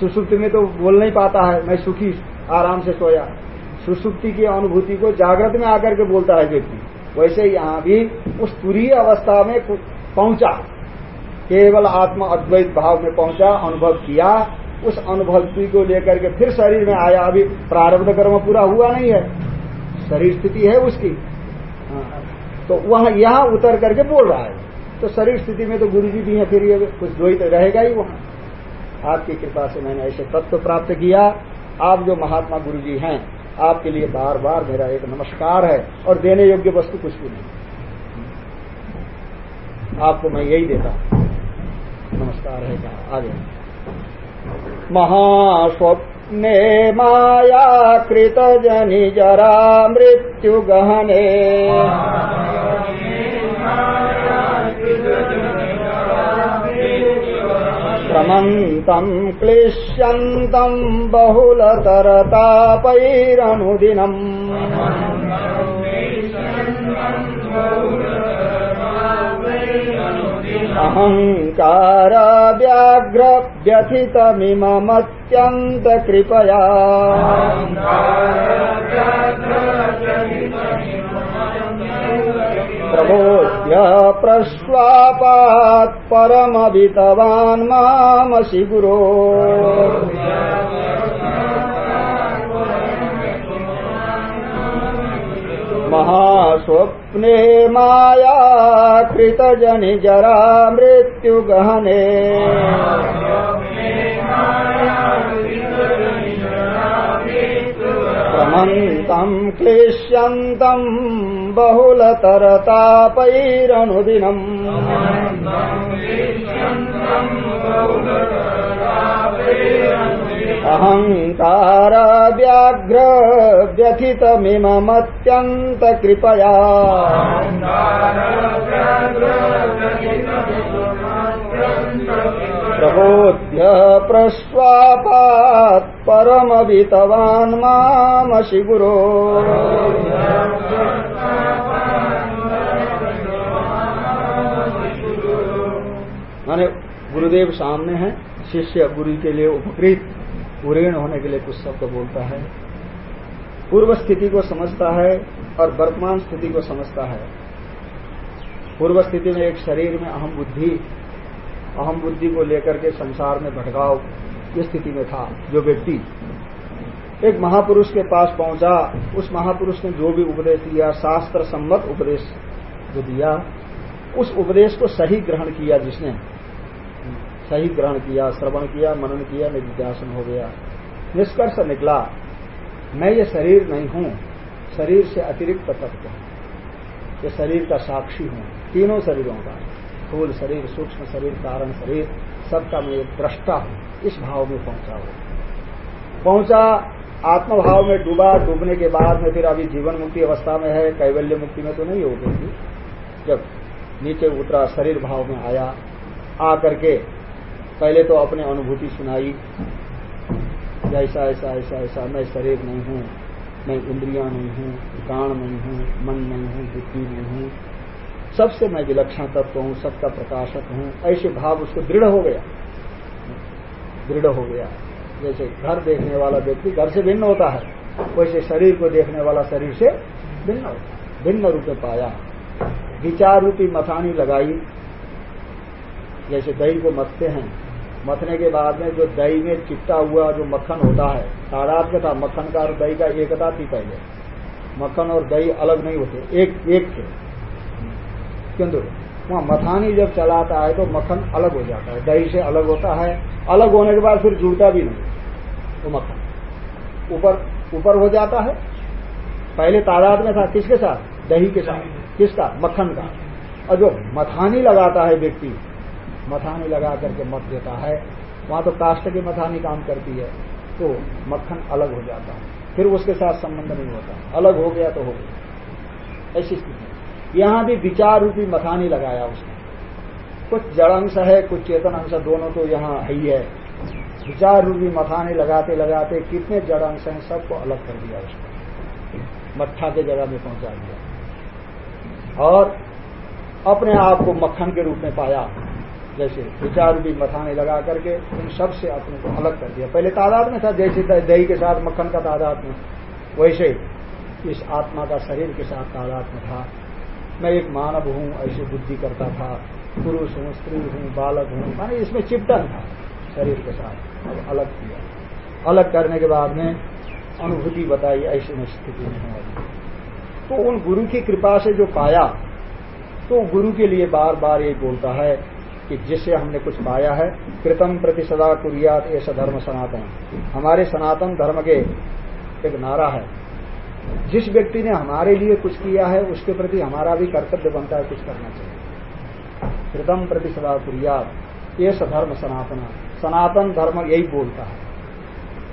Speaker 1: सुसुप्ति में तो बोल नहीं पाता है मैं सुखी आराम से सोया। सुसुप्ति की अनुभूति को जागृत में आकर के बोलता है व्यक्ति। वैसे यहाँ भी उस पूरी अवस्था में पहुँचा। केवल आत्मा अद्वैत भाव में पहुँचा, अनुभव किया, उस अनुभूति को लेकर के फिर शरीर में आया। अभी प्रारब्ध कर्म पूरा हुआ नहीं है। शरीर स्थिति है उसकी। हाँ। तो वह यहाँ उतर करके बोल रहा है। तो शरीर स्थिति में तो गुरु जी भी है, फिर ये कुछ द्वैत रहेगा ही वहाँ। आपकी कृपा से मैंने ऐसे तत्व प्राप्त किया। आप जो महात्मा गुरु जी हैं आपके लिए बार बार मेरा एक नमस्कार है और देने योग्य वस्तु कुछ भी नहीं। आपको मैं यही देता नमस्कार है कहा। आगे। महास्वप्ने माया कृत जनि जरा मृत्यु गहने। भ्रमन्तम् क्लिश्यन्तम् बहुलतरतापैरनुदिनम् अहङ्काराव्याघ्रव्यथितमिममत्यन्तकृपया प्रबोध्य प्रश्वापात् परमवितवान् मामसि गुरो महास्वप्ने माया कृतजनि जरा मृत्युगहने। प्रमन्तम् क्लिश्यन्तम् बहुलतरतापैरनुदिनम्। अहङ्कार व्याघ्र व्यथितमिममत्यन्तकृपया प्रबोध्य प्रश्वापात् परमवितवान् गुरो माने गुरुदेव सामने हैं, शिष्य गुरु के लिए उपकृत उरीण होने के लिए कुछ शब्द बोलता है। पूर्व स्थिति को समझता है और वर्तमान स्थिति को समझता है। पूर्व स्थिति में एक शरीर में अहम बुद्धि अहम बुद्धि को लेकर के संसार में भटकाव इस स्थिति में था जो व्यक्ति एक महापुरुष के पास पहुँचा, उस महापुरुष ने जो भी उपदेश दिया, शास्त्र सम्मत उपदेश जो दिया, उस उपदेश को सही ग्रहण किया जिसने। सही ग्रहण किया, श्रवण किया, मनन किया निध्यासन हो गया। निष्कर्ष निकला, मैं ये शरीर नहीं हूँ, शरीर से अतिरिक्त तत्व। ये शरीर का साक्षी हूँ, तीनों शरीरों का। स्थूल शरीर, सूक्ष्म शरीर, कारण शरीर, सबका मैं एक दृष्टा हूँ। इस भाव में पहुँचा हो पहुँचा, आत्मभाव में डूबा, डूबने के बाद में फिर अभी जीवन मुक्ति अवस्था में है, कैवल्य मुक्ति में तो नहीं हो गई जब नीचे उतरा, शरीर भाव में आया आ करके पहले तो अपने अनुभूति सुनाई ऐसा ऐसा ऐसा ऐसा, मैं शरीर नहीं हूँ, मैं इंद्रिया नहीं हूँ, प्राण नहीं हूँ, मन नहीं हूँ, बुद्धि नहीं हूँ। सबसे मैं विलक्षण तत्व हूँ, सबका प्रकाशक हूँ। ऐसे भाव उसको दृढ़ हो गया। दृढ़ हो गया। जैसे घर देखने वाला व्यक्ति घर से भिन्न होता है, वैसे शरीर को देखने वाला शरीर से भिन्न होता है। भिन्न रूप में पाया। विचार रूपी मथानी लगाई। जैसे दही को मथते हैं। मथने के बाद में जो दही में चिपटा हुआ जो मक्खन होता है, तादाद था, मक्खन का और दही का एकता थी पहले। मक्खन और दही अलग नहीं होते, एक एक थे। किंतु वहाँ मथानी जब चलाता है तो मक्खन अलग हो जाता है, दही से अलग होता है, अलग होने के बाद फिर जुड़ता भी नहीं वो मक्खन। ऊपर ऊपर हो जाता है, पहले तादाद में था किसके साथ? दही के साथ। किसका? मक्खन का। और जो मथानी लगाता है व्यक्ति, मथानी लगा करके मत देता है, वहाँ तो काष्ट की मथानी काम करती है तो मक्खन अलग हो जाता है। फिर उसके साथ संबंध नहीं होता। अलग हो गया तो हो गया। ऐसी स्थिति। यहाँ भी विचार रूपी मथानी लगाया उसने। कुछ जड़ अंश है, कुछ चेतन अंश दोनों तो यहाँ है ही है। विचार रूपी मथानी लगाते लगाते कितने जड़ अंश हैं, सबको अलग कर दिया उसने। मट्ठा के जगह में पहुँचा दिया। और अपने आप को मक्खन के रूप में पाया। जैसे विचार भी मथाने लगा करके उन सबसे अपने को अलग कर दिया। पहले तादाद में था जैसे दही के साथ मक्खन का तादाद में। वैसे इस आत्मा का शरीर के साथ तादाद में था। मैं एक मानव हूँ, ऐसी बुद्धि करता था, पुरुष हूँ, स्त्री हूँ, बालक हूँ, माने इसमें चिपटन था, शरीर के साथ। अब अलग किया। अलग करने के बाद में अनुभूति बताई, ऐसी स्थिति में हमारी तो उन गुरु की कृपा से जो पाया तो गुरु के लिए बार बार ये बोलता है कि जिससे हमने कुछ पाया है, कृतम प्रति सदा कुरियात ऐसा धर्म सनातन। हमारे सनातन धर्म के एक नारा है। जिस व्यक्ति ने हमारे लिए कुछ किया है, उसके प्रति हमारा भी कर्तव्य बनता है कुछ करना चाहिए। कृतम प्रति सदा कुरियात ये धर्म सनातन सनातन धर्म यही बोलता है।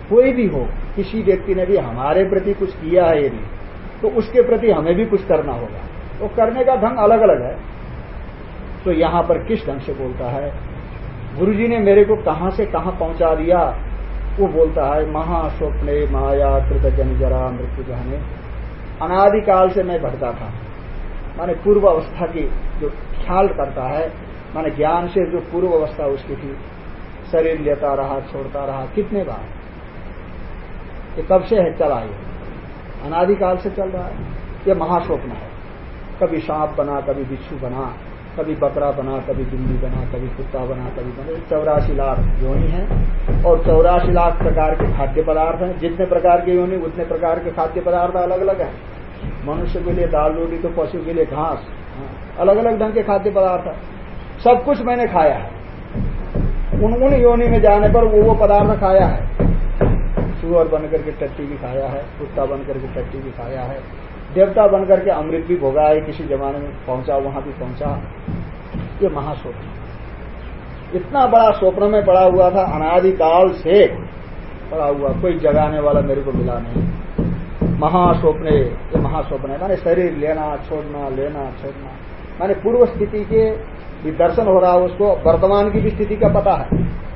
Speaker 1: कोई भी हो, किसी व्यक्ति ने भी हमारे प्रति कुछ किया है यदि तो उसके प्रति हमें भी कुछ करना होगा। तो करने का ढंग अलग अलग है। तो यहाँ पर किस ढंग से बोलता है, गुरुजी ने मेरे को कहाँ से कहाँ पहुँचा दिया? वो बोलता है, महास्वप्ने माया कृत जन जरा मृत्यु जहने अनादिकाल से मैं भटका था। माने पूर्व अवस्था की जो ख्याल करता है, माने ज्ञान से जो पूर्व अवस्था उसकी थी, शरीर लेता रहा, छोड़ता रहा, कितने बार। ये कब से है? चला ये। अनादिकाल से चल रहा है। ये महास्वप्न है। कभी सांप बना, कभी बिच्छू बना। कभी बकरा बना, कभी बिल्ली बना, कभी कुत्ता बना, कभी बना। चौरासी लाख योनि है और चौरासी लाख प्रकार के खाद्य पदार्थ हैं। जितने प्रकार के योनि, उतने प्रकार के खाद्य पदार्थ अलग अलग है। मनुष्य के लिए दाल, रोटी तो पशु के लिए घास। अलग अलग ढंग के खाद्य पदार्थ है। सब कुछ मैंने खाया है। उन उन योनि में जाने पर वो वो पदार्थ खाया है। सुअर बनकर के टट्टी भी खाया है, कुत्ता बनकर के टट्टी भी खाया है। देवता बनकर के अमृत भी भोगा है, किसी जमाने में पहुँचा, वहाँ भी पहुँचा। ये महास्वप्न। इतना बड़ा स्वप्न में पड़ा हुआ था, अनादिकाल से पड़ा हुआ, कोई जगाने वाला मेरे को मिला नहीं। महास्वप्न, ये महास्वप्न है। माने शरीर लेना, छोड़ना लेना, छोड़ना। माने पूर्व स्थिति के भी दर्शन हो रहा है उसको वर्तमान की भी स्थिति का पता है।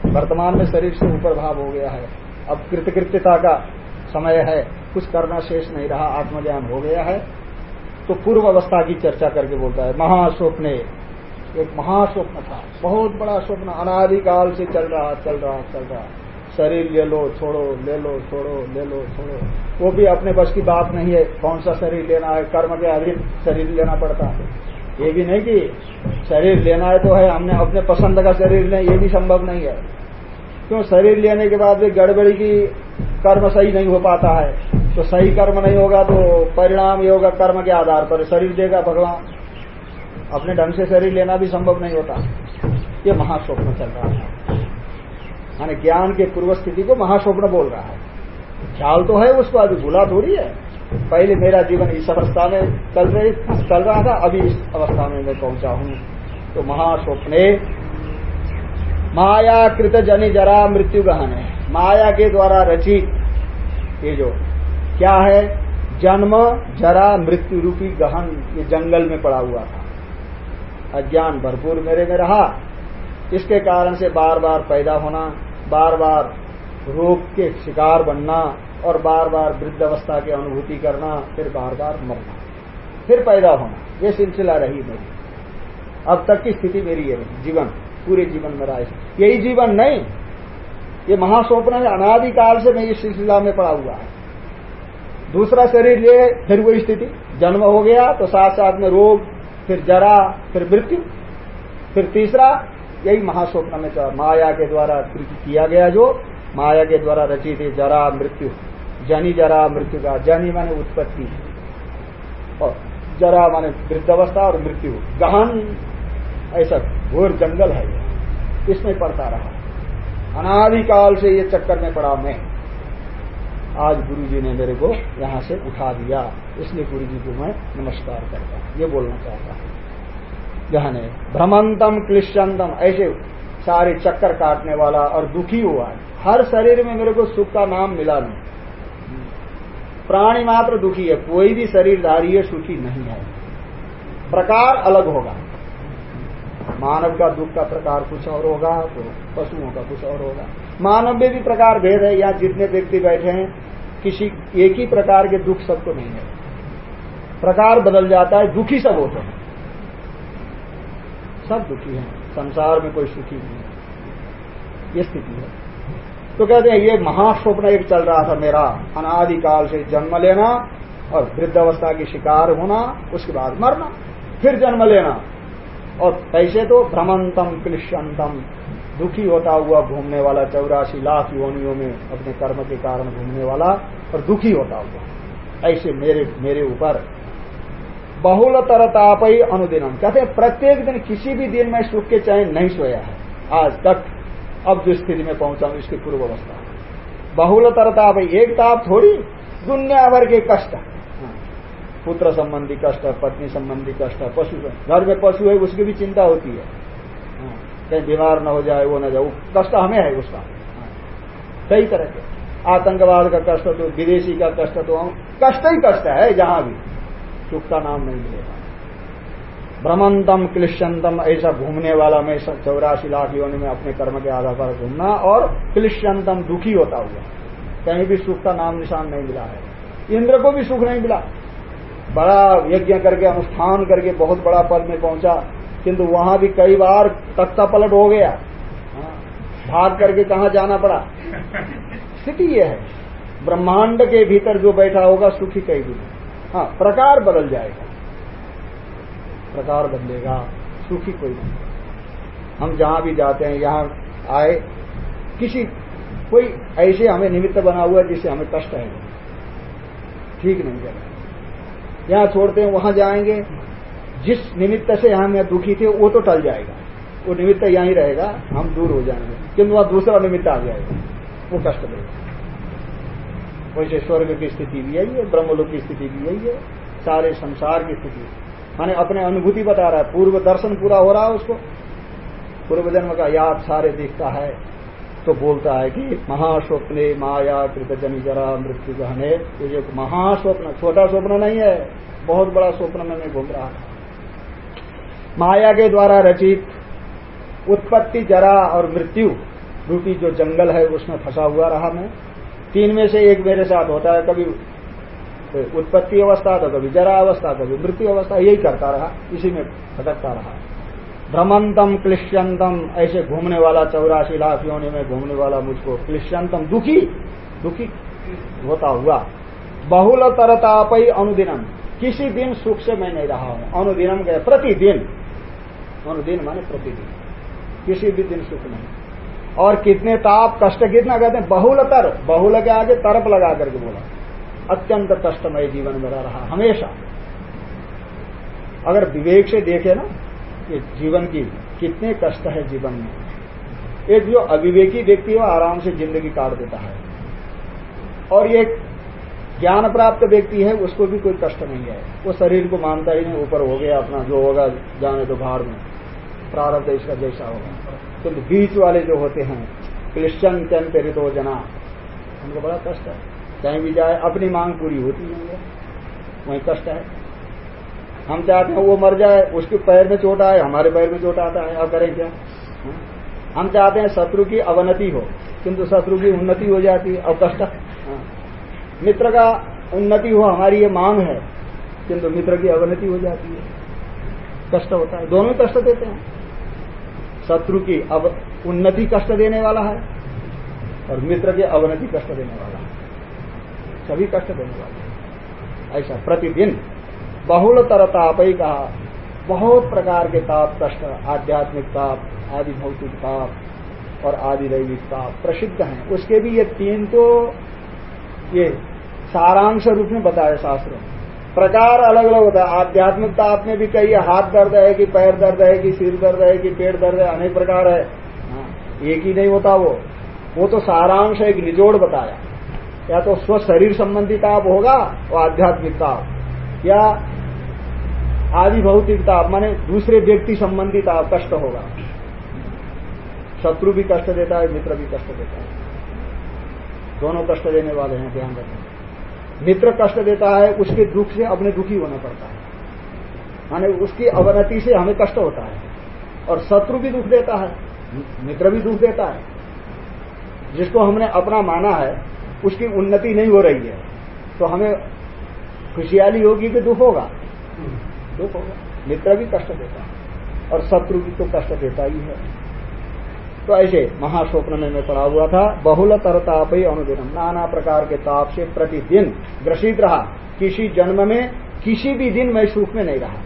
Speaker 1: वर्तमान में शरीर से ऊपर भाव हो गया है। अब कृतकृत्यता का समय है, कुछ करना शेष नहीं रहा, आत्मज्ञान हो गया है। तो पूर्व अवस्था की चर्चा करके बोलता है, महास्वप्ने। एक महास्वप्न था, बहुत बड़ा स्वप्न, अनादिकाल से चल रहा चल रहा चल रहा। शरीर ले लो, छोड़ो, ले लो, छोड़ो, ले लो, छोड़ो। वो भी अपने बस की बात नहीं है, कौन सा शरीर लेना है, कर्म के अधीन शरीर लेना पड़ता है। ये भी नहीं कि शरीर लेना है तो है, हमने अपने पसंद का शरीर लें, ये भी संभव नहीं है। क्यों? शरीर लेने के बाद भी गड़बड़ी की कर्म सही नहीं हो पाता है। तो सही कर्म नहीं होगा तो परिणाम ये होगा कर्म के आधार पर। शरीर देगा भगवान। अपने ढंग से शरीर लेना भी संभव नहीं होता। ये महास्वप्न चल रहा है। माने ज्ञान के पूर्व स्थिति को महास्वप्न बोल रहा है। ख्याल तो है उसको, अभी भूला थोड़ी है। पहले मेरा जीवन इस अवस्था में चल रही, चल रहा था, अभी इस अवस्था में मैं पहुँचा हूँ। तो महास्वप्ने मायाकृत जनि जरा मृत्यु गहन है माया के द्वारा रचित ये जो क्या है? जन्म जरा मृत्यु रूपी गहन ये जंगल में पड़ा हुआ था। अज्ञान भरपूर मेरे में रहा। इसके कारण से बार बार पैदा होना बार बार रोग के शिकार बनना और बार बार वृद्ध अवस्था की अनुभूति करना, फिर बार बार मरना, फिर पैदा होना, ये सिलसिला रही मेरी। अब तक की स्थिति मेरी है जीवन। पूरे जीवन में रहा यही जीवन नहीं, ये महास्वप्न है, अनादिकाल से मैं इस सिलसिला में पड़ा हुआ है। दूसरा शरीर ले फिर वही स्थिति। जन्म हो गया तो साथ साथ में रोग, फिर जरा, फिर मृत्यु, फिर तीसरा, यही महास्वप्न में माया के द्वारा किया गया जो, माया के द्वारा रचित है, जरा मृत्यु। जनी जरा मृत्यु का, जनी माने उत्पत्ति। और जरा माने वृद्धावस्था और मृत्यु। गहन ऐसा घोर जंगल है इसमें पड़ता रहा। अनादिकाल से ये चक्कर में पड़ा मैं। आज गुरु जी ने मेरे को यहाँ से उठा दिया। इसलिए गुरु जी को मैं नमस्कार करता हूँ। ये बोलना चाहता हूँ। गहने भ्रमंतम क्लिश्चंतम, ऐसे सारे चक्कर काटने वाला और दुखी हुआ है। हर शरीर में मेरे को सुख का नाम मिला नहीं। प्राणी मात्र दुखी है। कोई भी शरीरधारी है सुखी नहीं है। प्रकार अलग होगा। मानव का दुख का प्रकार कुछ और होगा तो पशुओं का कुछ और होगा। मानव में भी प्रकार भेद है, या जितने व्यक्ति बैठे हैं, किसी एक ही प्रकार के दुख सबको नहीं है। प्रकार बदल जाता है, दुखी सब होते हैं। सब दुखी हैं, संसार में कोई सुखी नहीं है। ये स्थिति है। तो कहते हैं, ये महास्वप्न एक चल रहा था मेरा, अनादिकाल से जन्म लेना और वृद्धावस्था की शिकार होना, उसके बाद मरना, फिर जन्म लेना। और कैसे तो भ्रमंतम क्लिश्यंतम दुखी होता हुआ घूमने वाला चौरासी लाख योनियों में अपने कर्म के कारण घूमने वाला और दुखी होता हुआ। ऐसे मेरे मेरे ऊपर बहुल तरतापई अनुदिनम। कहते हैं, प्रत्येक दिन किसी भी दिन में सुख के चैन नहीं सोया है। आज तक अब जो स्थिति में पहुँचा हूँ, इसकी पूर्व अवस्था बहुल तरताप एक ताप थोड़ी, दुनिया भर के कष्ट। पुत्र संबंधी कष्ट पत्नी संबंधी कष्ट पशु घर में पशु है उसकी भी चिंता होती है। हाँ, कहीं बीमार न हो जाए वो न जाए कष्ट हमें है उसका। हाँ, कई तरह के। आतंकवाद का कष्ट तो विदेशी का कष्ट तो हम कष्ट ही कष्ट है जहाँ भी। सुख का नाम नहीं मिलेगा। भ्रमंतम क्लिश्यंतम ऐसा घूमने वाला मैं चौरासी लाख योनि में अपने कर्म के आधार पर घूमना और क्लिश्यंतम दुखी होता हुआ। कहीं भी सुख का नाम निशान नहीं मिला है। इंद्र को भी सुख नहीं मिला। बड़ा यज्ञ करके अनुष्ठान करके बहुत बड़ा पद में पहुँचा। किंतु वहाँ भी कई बार तख्ता पलट हो गया। हाँ, भाग करके कहा जाना पड़ा? स्थिति यह है। ब्रह्मांड के भीतर जो बैठा होगा सुखी कई दिन हाँ प्रकार बदल जाएगा। प्रकार बदलेगा सुखी कोई नहीं। हम जहाँ भी जाते हैं यहाँ आए किसी कोई ऐसे हमें निमित्त बना हुआ है जिससे हमें कष्ट है ठीक नहीं जगह यहाँ छोड़ते हैं, वहाँ जाएँगे। जिस निमित्त से यहाँ दुखी थे, वो तो टल जाएगा। वो निमित्त यहाँ ही रहेगा, हम दूर हो जाएँगे। किंतु वहाँ दूसरा निमित्त आ जाएगा। वो कष्ट देगा। वैसे स्वर्ग की स्थिति भी यही है, ब्रह्मलोक की स्थिति भी यही है, सारे संसार की स्थिति। माने अपने अनुभूति बता रहा है, पूर्व दर्शन पूरा हो रहा है उसको। पूर्व जन्म का याद सारे दिखता है। तो बोलता है कि महास्वप्ने माया कृतजन जरा मृत्यु गहने। ये जो महास्वप्न, छोटा स्वप्न नहीं है, बहुत बड़ा स्वप्न में मैं घूम रहा है। माया के द्वारा रचित उत्पत्ति, जरा और मृत्यु रूपी जो जंगल है, उसमें फंसा हुआ रहा मैं। तीन में से एक मेरे साथ होता है, कभी उत्पत्ति अवस्था तो कभी जरा अवस्था, कभी मृत्यु अवस्था, यही करता रहा, इसी में भटकता रहा। भ्रमंतम क्लिश्यंतम, ऐसे घूमने वाला चौरासी लाख योनि में घूमने वाला मुझको क्लिश्यंतम दुखी दुखी होता हुआ बहुल तरतापई अनुदिनम, किसी दिन सुख से मैं नहीं रहा हूँ। अनुदिनम गए प्रतिदिन, अनुदिन माने प्रतिदिन, किसी भी दिन सुख नहीं। और कितने ताप, कष्ट कितना कहते हैं? बहुलतर, बहुल के आगे तरप लगा करके बोला, अत्यंत कष्टमय जीवन मेरा रहा हमेशा। अगर विवेक से देखे ना कि जीवन की कितने कष्ट है जीवन में। एक जो अविवेकी व्यक्ति है आराम से ज़िंदगी काट देता है। और एक ज्ञान प्राप्त व्यक्ति है, उसको भी कोई कष्ट नहीं है। वो शरीर को मानता ही नहीं, ऊपर हो गया अपना, जो होगा जाने तो भाड़ में। प्रारब्ध इसका जैसा होगा। तो बीच वाले जो होते हैं क्लिश्चन चन प्रेरित हो जना, उनको बड़ा कष्ट है। कहीं भी जाए, अपनी मांग पूरी होती नहीं है। वही कष्ट है। हम चाहते हैं वो मर जाए, उसके पैर में चोट आए, हमारे पैर में चोट आता है, अब करें क्या? हम चाहते हैं शत्रु की अवनति हो, किंतु शत्रु की उन्नति हो जाती है, अब कष्ट। हाँ। मित्र का उन्नति हो, हमारी ये मांग है, किंतु मित्र की अवनति हो जाती है। कष्ट होता है, दोनों कष्ट देते हैं। शत्रु की अव, उन्नति कष्ट देने वाला है, और मित्र की अवनति कष्ट देने वाला है। सभी कष्ट देने वाले ऐसा, प्रतिदिन बहुल तर ताप ही कहा बहुत प्रकार के ताप कष्ट आध्यात्मिक ताप आदि भौतिक ताप और आदि दैविक ताप प्रसिद्ध हैं। उसके भी ये तीन तो ये सारांश रूप में बताया शास्त्र। प्रकार अलग अलग होता है। आध्यात्मिक ताप में भी कही हाथ दर्द है कि पैर दर्द है कि सिर दर्द है कि पेट दर्द है अनेक प्रकार है। हाँ, एक ही नहीं होता वो। वो तो सारांश एक निजोड़ बताया। या तो स्व शरीर संबंधी ताप होगा वो आध्यात्मिक ताप। या आदि भौतिक ताप, माने दूसरे व्यक्ति संबंधी ताप, कष्ट होगा। शत्रु भी कष्ट देता है, मित्र भी कष्ट देता है। दोनों कष्ट देने वाले हैं, ध्यान रखें। मित्र कष्ट देता है, उसके दुख से अपने दुखी होना पड़ता है। माने उसकी अवनति से हमें कष्ट होता है। और शत्रु भी दुख देता है, मित्र भी दुख देता है। जिसको हमने अपना माना है, उसकी उन्नति नहीं हो रही है तो हमें खुशहाली होगी कि दुख होगा। दुख होगा। मित्र भी कष्ट देता है और शत्रु भी तो कष्ट देता ही है। तो ऐसे महास्वप्न में मैं पड़ा हुआ था। बहुल तरताप ही अनुदिनम नाना प्रकार के ताप से प्रतिदिन ग्रसित रहा। किसी जन्म में किसी भी दिन मैं सुख में नहीं रहा।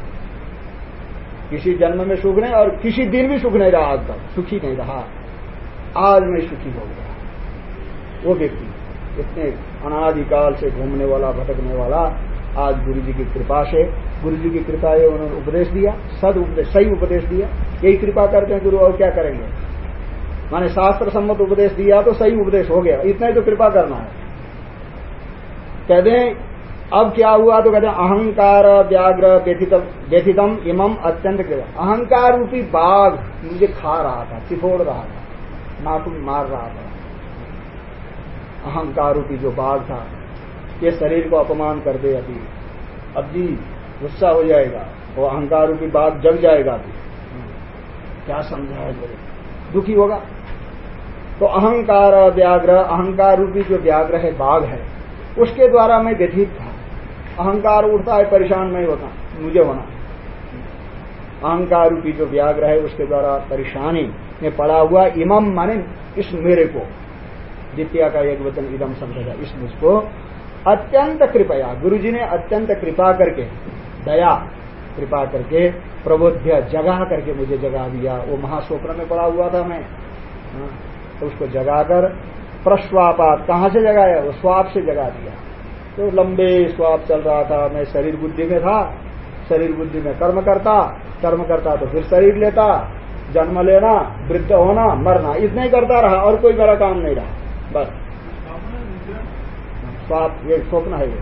Speaker 1: किसी जन्म में सुख नहीं और किसी दिन भी सुख नहीं रहा। आज तक सुखी नहीं रहा। आज मैं सुखी हो गया। वो व्यक्ति इतने अनादिकाल से घूमने वाला, भटकने वाला आज गुरु जी की कृपा से गुरु जी की कृपा ये उन्होंने उपदेश दिया, सद उपदेश सही उपदेश दिया। यही कृपा करते हैं गुरु, और क्या करेंगे? माने शास्त्र सम्मत उपदेश दिया तो सही उपदेश हो गया। इतना ही तो कृपा करना है। कहते हैं, अब क्या हुआ? तो कहते हैं, अहंकार व्याग्र व्यथितम इमम अत्यंत अहंकार रूपी बाघ मुझे खा रहा था चिफोड़ रहा था नाखुन मार रहा था। अहंकार रूपी जो बाघ था ये शरीर को अपमान कर दे अभी। अभी गुस्सा हो जाएगा वो अहंकार रूपी बाघ जग जाएगा अभी। क्या समझा है मेरे दुखी होगा। तो अहंकार व्याग्र अहंकार रूपी जो व्याग्र है, बाघ है, उसके द्वारा मैं व्यथित था। अहंकार उठता है, परेशान नहीं होता, मुझे होना। अहंकार रूपी जो व्याग्र है, उसके द्वारा परेशानी में पड़ा हुआ इमम माने इस मेरे को। द्वितीय का एक वचन इदम समझेगा इस मुझको अत्यंत कृपया गुरु जी ने अत्यंत कृपा करके दया कृपा करके प्रबोध्य जगा करके मुझे जगा दिया। वो महास्वप्न में पड़ा हुआ था मैं। हाँ, तो उसको जगाकर प्रश्वापात कहाँ से जगाया? वो स्वाप से जगा दिया। तो लंबे स्वाप चल रहा था। मैं शरीर बुद्धि में था। शरीर बुद्धि में कर्म करता। कर्म करता तो फिर शरीर लेता। जन्म लेना वृद्ध होना मरना इतना ही करता रहा। और कोई मेरा काम नहीं रहा। बस। स्वाप ये स्वप्न है ये।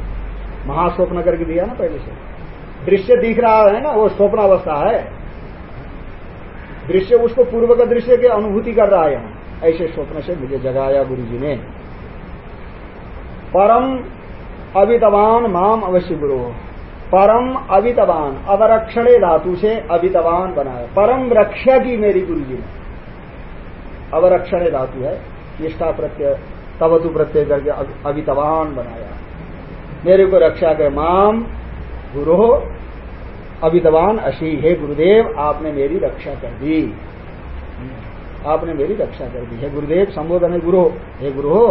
Speaker 1: महास्वप्न करके दिया ना पहले से। दृश्य दिख रहा है ना, वो स्वप्न अवस्था है। दृश्य उसको पूर्व का दृश्य की अनुभूति कर रहा है यहाँ। ऐसे स्वप्न से मुझे जगाया गुरु जी ने। परम अवितवान माम अवश्य गुरु। परम अवितवान, अवरक्षणे धातु से अवितवान बनाया। परम रक्षा की मेरी गुरु जी ने। अवरक्षणे धातु है निष्ठा प्रत्यय तवतु प्रत्यय करके अवितवान बनाया। मेरे को रक्षा के माम, गुरु अवितवान अशी, हे गुरुदेव, आपने मेरी रक्षा कर दी। आपने मेरी रक्षा कर दी। हे गुरुदेव, संबोधन है गुरु हे। गुरु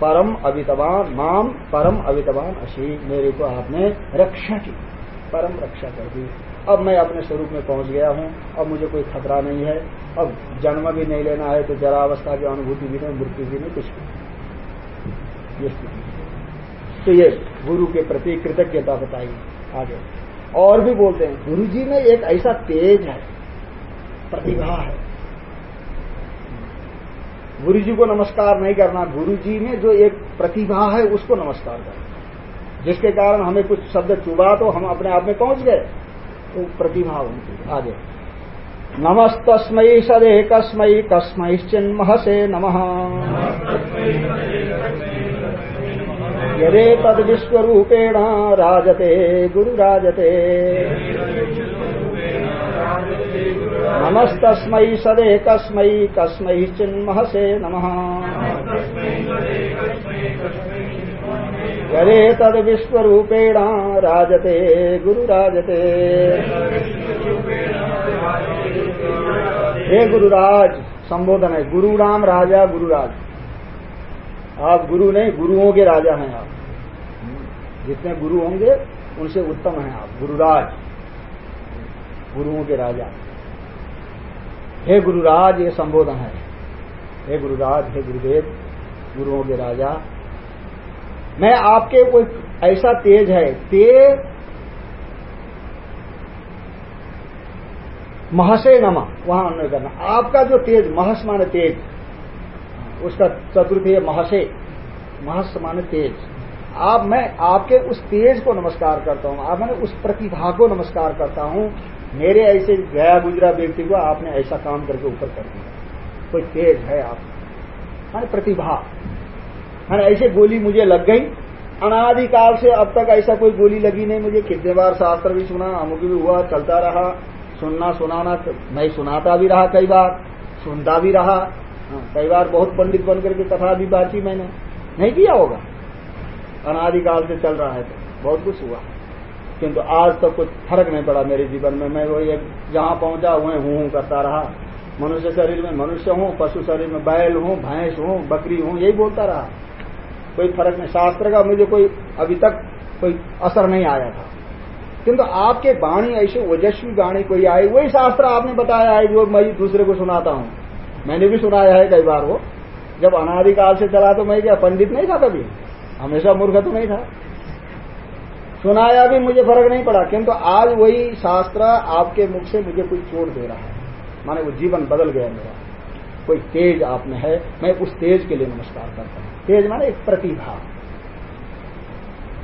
Speaker 1: परम अवितवान माम, परम अवितवान अशी, मेरे को आपने रक्षा की। परम रक्षा कर दी। अब मैं अपने स्वरूप में पहुँच गया हूँ। अब मुझे कोई खतरा नहीं है। अब जन्म भी नहीं लेना है तो जरावस्था की अनुभूति भी नहीं, मृत्यु भी नहीं, कुछ भी ये स्थिति तो ये गुरु के प्रति कृतज्ञता बताई आगे। और भी बोलते हैं, गुरु जी में एक ऐसा तेज है, प्रतिभा है। गुरु जी को नमस्कार नहीं करना, गुरु जी में जो एक प्रतिभा है, उसको नमस्कार करना। जिसके कारण हमें कुछ शब्द चुबा तो हम अपने आप में पहुँच गए। तो प्रतिभा उनकी। आगे। नमस्तस्मय सदे कस्मय कस्मय चिन्महसे नमः। यदे तद विश्वरूपेण राजते गुरुराजते नमस्तस्मै सदेकस्मै कस्मै चिन्महसे नमः। यदे तद विश्वरूपेण राजते गुरुराजते हे गुरुराज, संबोधन है। गुरु राम राजा, गुरुराज। आप गुरु नहीं, गुरुओं के राजा हैं आप। जितने गुरु होंगे, उनसे उत्तम हैं आप, गुरुराज। गुरुओं के राजा। हे गुरुराज, ये संबोधन है। हे गुरुराज, हे गुरुदेव, गुरुओं के राजा। मैं आपके कोई ऐसा तेज है, तेज महसे नमा, वहाँ अन्य करना। आपका जो तेज, महस माने तेज। उसका चतुर्थी है महसे महस माने तेज। आप, मैं आपके उस तेज को नमस्कार करता हूँ। आप, मैंने उस प्रतिभा को नमस्कार करता हूँ। मेरे ऐसे गया गुजरा व्यक्ति को आपने ऐसा काम करके ऊपर कर दिया। कोई तेज है आप? माने प्रतिभा। मैंने ऐसे गोली मुझे लग गई। अनादिकाल से अब तक ऐसा कोई गोली लगी नहीं मुझे। कितने बार शास्त्र भी सुना, अमुक भी हुआ, चलता रहा। सुनना सुनाना, मैं सुनाता भी रहा कई बार, सुनता भी रहा। कई बार बहुत पंडित बनकर के कथा भी बांटी मैंने। नहीं किया होगा। अनादिकाल से चल रहा है तो बहुत कुछ हुआ। किंतु आज तक तो कुछ फ़र्क नहीं पड़ा मेरे जीवन में। मैं वही एक जहाँ पहुँचा हुए हूँ हूँ करता रहा। मनुष्य शरीर में मनुष्य हूँ, पशु शरीर में बैल हूँ, भैंस हूँ, बकरी हूँ, यही बोलता रहा। कोई फ़र्क नहीं। शास्त्र का मुझे कोई अभी तक कोई असर नहीं आया था। किंतु आपके वाणी ऐसे ओजस्वी वाणी कोई आई, वही शास्त्र आपने बताया है जो मैं दूसरे को सुनाता हूँ। मैंने भी सुनाया है कई बार वो, जब अनादिकाल से चला तो मैं क्या, पंडित नहीं था कभी? हमेशा मूर्ख तो नहीं था। सुनाया भी मुझे फ़र्क नहीं पड़ा, किंतु आज वही शास्त्र आपके मुख से मुझे कोई चोट दे रहा है। माने वो जीवन बदल गया मेरा। कोई तेज आप में है, मैं उस तेज के लिए नमस्कार करता हूँ। तेज माने एक प्रतिभा।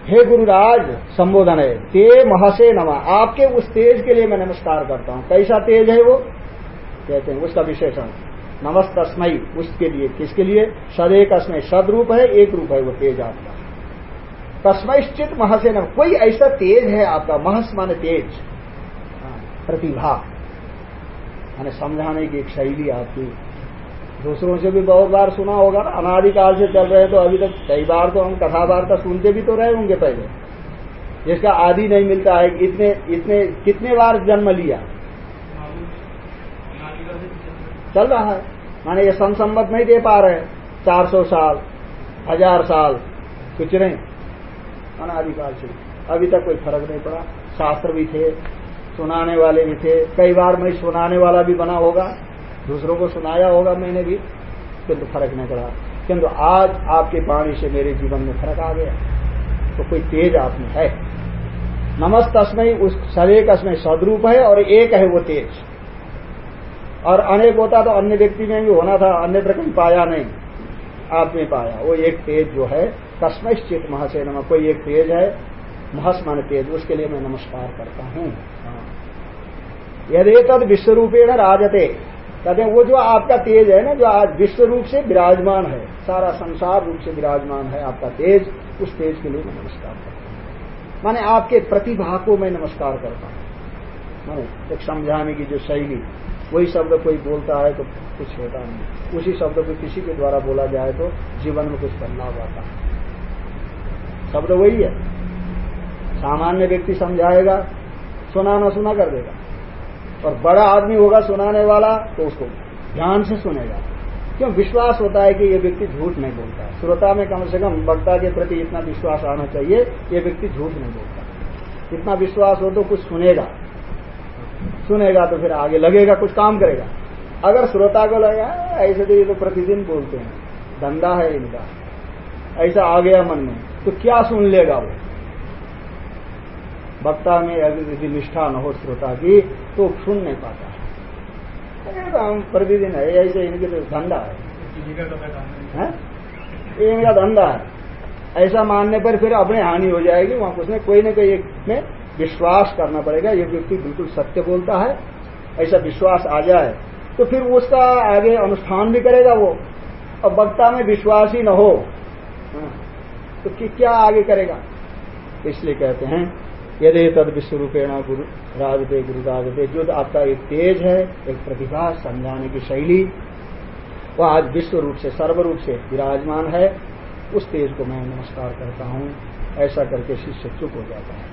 Speaker 1: हे गुरुराज, संबोधन है ते महसे नमा। आपके उस तेज के लिए मैं नमस्कार करता हूँ। कैसा तेज है वो? कहते हैं, उसका विशेषण। नमस्तस्मयी उसके लिए। किसके लिए? सदैक अस्मय सदरूप है एक रूप है वो तेज आपका। तस्मयश्चित महसे न कोई ऐसा तेज है आपका? महस माने तेज। हाँ, प्रतिभा। माने समझाने की एक शैली आपकी। दूसरों से भी बहुत बार सुना होगा ना अनादिकाल से चल रहे हैं तो अभी तक कई बार तो हम कथा वार्ता सुनते भी तो रहे होंगे पहले। जिसका आदि नहीं मिलता है इतने इतने कितने बार जन्म लिया? चल रहा है। माने ये संसम्मत नहीं दे पा रहे। चार सौ साल, हज़ार साल, कुछ नहीं। अनादिकाल से। अभी तक कोई फ़र्क नहीं पड़ा। शास्त्र भी थे, सुनाने वाले भी थे। कई बार मैं सुनाने वाला भी बना होगा। दूसरों को सुनाया होगा मैंने भी। किंतु फ़र्क नहीं पड़ा। किंतु आज आपके पानी से मेरे जीवन में फ़र्क आ गया। तो कोई तेज आप में है। नमस्त तस्मय उस सवेक अस्मय सदरूप है और एक है वो तेज। और अनेक होता तो अन्य व्यक्ति में भी होना था, अन्य प्रकार पाया नहीं। आप में पाया। वो एक तेज जो है तस्मय चित महसे नम कोई एक तेज है महस मन तेज, उसके लिए मैं नमस्कार करता हाँ। यदि तद विश्व रूपेण राजते कहते वो जो आपका तेज है ना, जो आज विश्व रूप से विराजमान है, सारा संसार रूप से विराजमान है, आपका तेज, उस तेज के लिए मैं नमस्कार करता हूँ। माने आपके प्रतिभा को मैं नमस्कार करता हूँ। माने एक समझाने की जो शैली वही शब्द कोई बोलता है तो कुछ होता नहीं। उसी शब्द को किसी के द्वारा बोला जाए तो जीवन में कुछ बदलाव आता है। शब्द वही है। सामान्य व्यक्ति समझाएगा सुना न सुना कर देगा। और बड़ा आदमी होगा सुनाने वाला तो उसको ध्यान से सुनेगा। क्यों? विश्वास होता है कि ये व्यक्ति झूठ नहीं बोलता। श्रोता में कम से कम वक्ता के प्रति इतना विश्वास आना चाहिए, ये व्यक्ति झूठ नहीं बोलता। इतना विश्वास हो तो कुछ सुनेगा। सुनेगा तो फिर आगे लगेगा कुछ काम करेगा। अगर श्रोता को लगा ऐसे तो ये तो प्रतिदिन बोलते हैं। धंधा है इनका। ऐसा आ गया मन में। तो क्या सुन लेगा वो? वक्ता में अगर यदि निष्ठा न हो श्रोता की तो सुन नहीं पाता। है हम प्रतिदिन है ऐसे इनके तो धंधा है। ये इनका धंधा है। ऐसा मानने पर फिर अपने हानि हो जाएगी वहाँ कुछ नहीं कोई ना कोई एक में विश्वास करना पड़ेगा ये व्यक्ति बिल्कुल सत्य बोलता है ऐसा विश्वास आ जाए तो फिर उसका आगे अनुष्ठान भी करेगा वो। और वक्ता में विश्वास ही न हो हाँ, तो क्या आगे करेगा? इसलिए कहते हैं यदि तद विश्व रूपेण गुरु राजते गुरु राजते जो आपका एक तेज है एक प्रतिभा समझाने की शैली वह आज विश्व रूप से सर्वरूप से विराजमान है उस तेज को मैं नमस्कार करता हूँ ऐसा करके शिष्य चुप हो जाता है।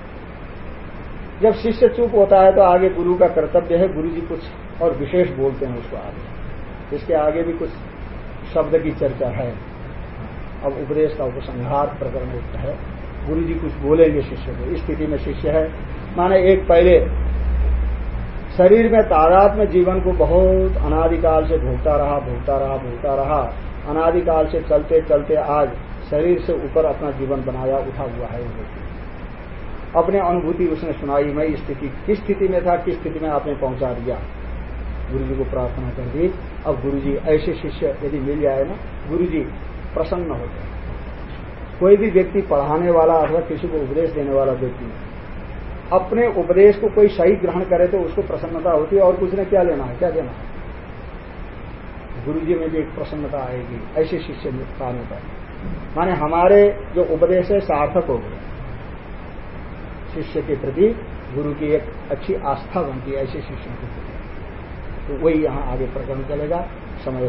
Speaker 1: जब शिष्य चुप होता है तो आगे गुरु का कर्तव्य है, गुरु जी कुछ और विशेष बोलते हैं उसको आगे। इसके आगे भी कुछ शब्द की चर्चा है। अब उपदेश का उपसंहार प्रकरण उठता है। गुरु जी कुछ बोलेंगे शिष्य को। इस स्थिति में शिष्य है। माने एक पहले शरीर में तादात में जीवन को बहुत अनादिकाल से भोगता रहा भोगता रहा भोगता रहा। अनादिकाल से चलते चलते आज शरीर से ऊपर अपना जीवन बनाया, उठा हुआ है अपने अनुभूति उसने सुनाई, मैं स्थिति, किस स्थिति में था, किस स्थिति में आपने पहुँचा दिया? गुरु जी को प्रार्थना कर दी। अब गुरु जी ऐसे शिष्य यदि मिल जाए ना गुरु जी प्रसन्न हैं कोई भी व्यक्ति पढ़ाने वाला अथवा किसी को उपदेश देने वाला व्यक्ति, अपने उपदेश को कोई सही ग्रहण करे तो उसको प्रसन्नता होती है, और कुछ ने क्या लेना है, क्या देना है? गुरु जी में भी एक प्रसन्नता आएगी, ऐसे शिष्य पाने पर माने हमारे जो उपदेश है, सार्थक हो गए। शिष्य के प्रति गुरु की एक अच्छी आस्था बनती है, ऐसे शिष्यों के। प्रति तो वही यहाँ आगे प्रकरण चलेगा। समय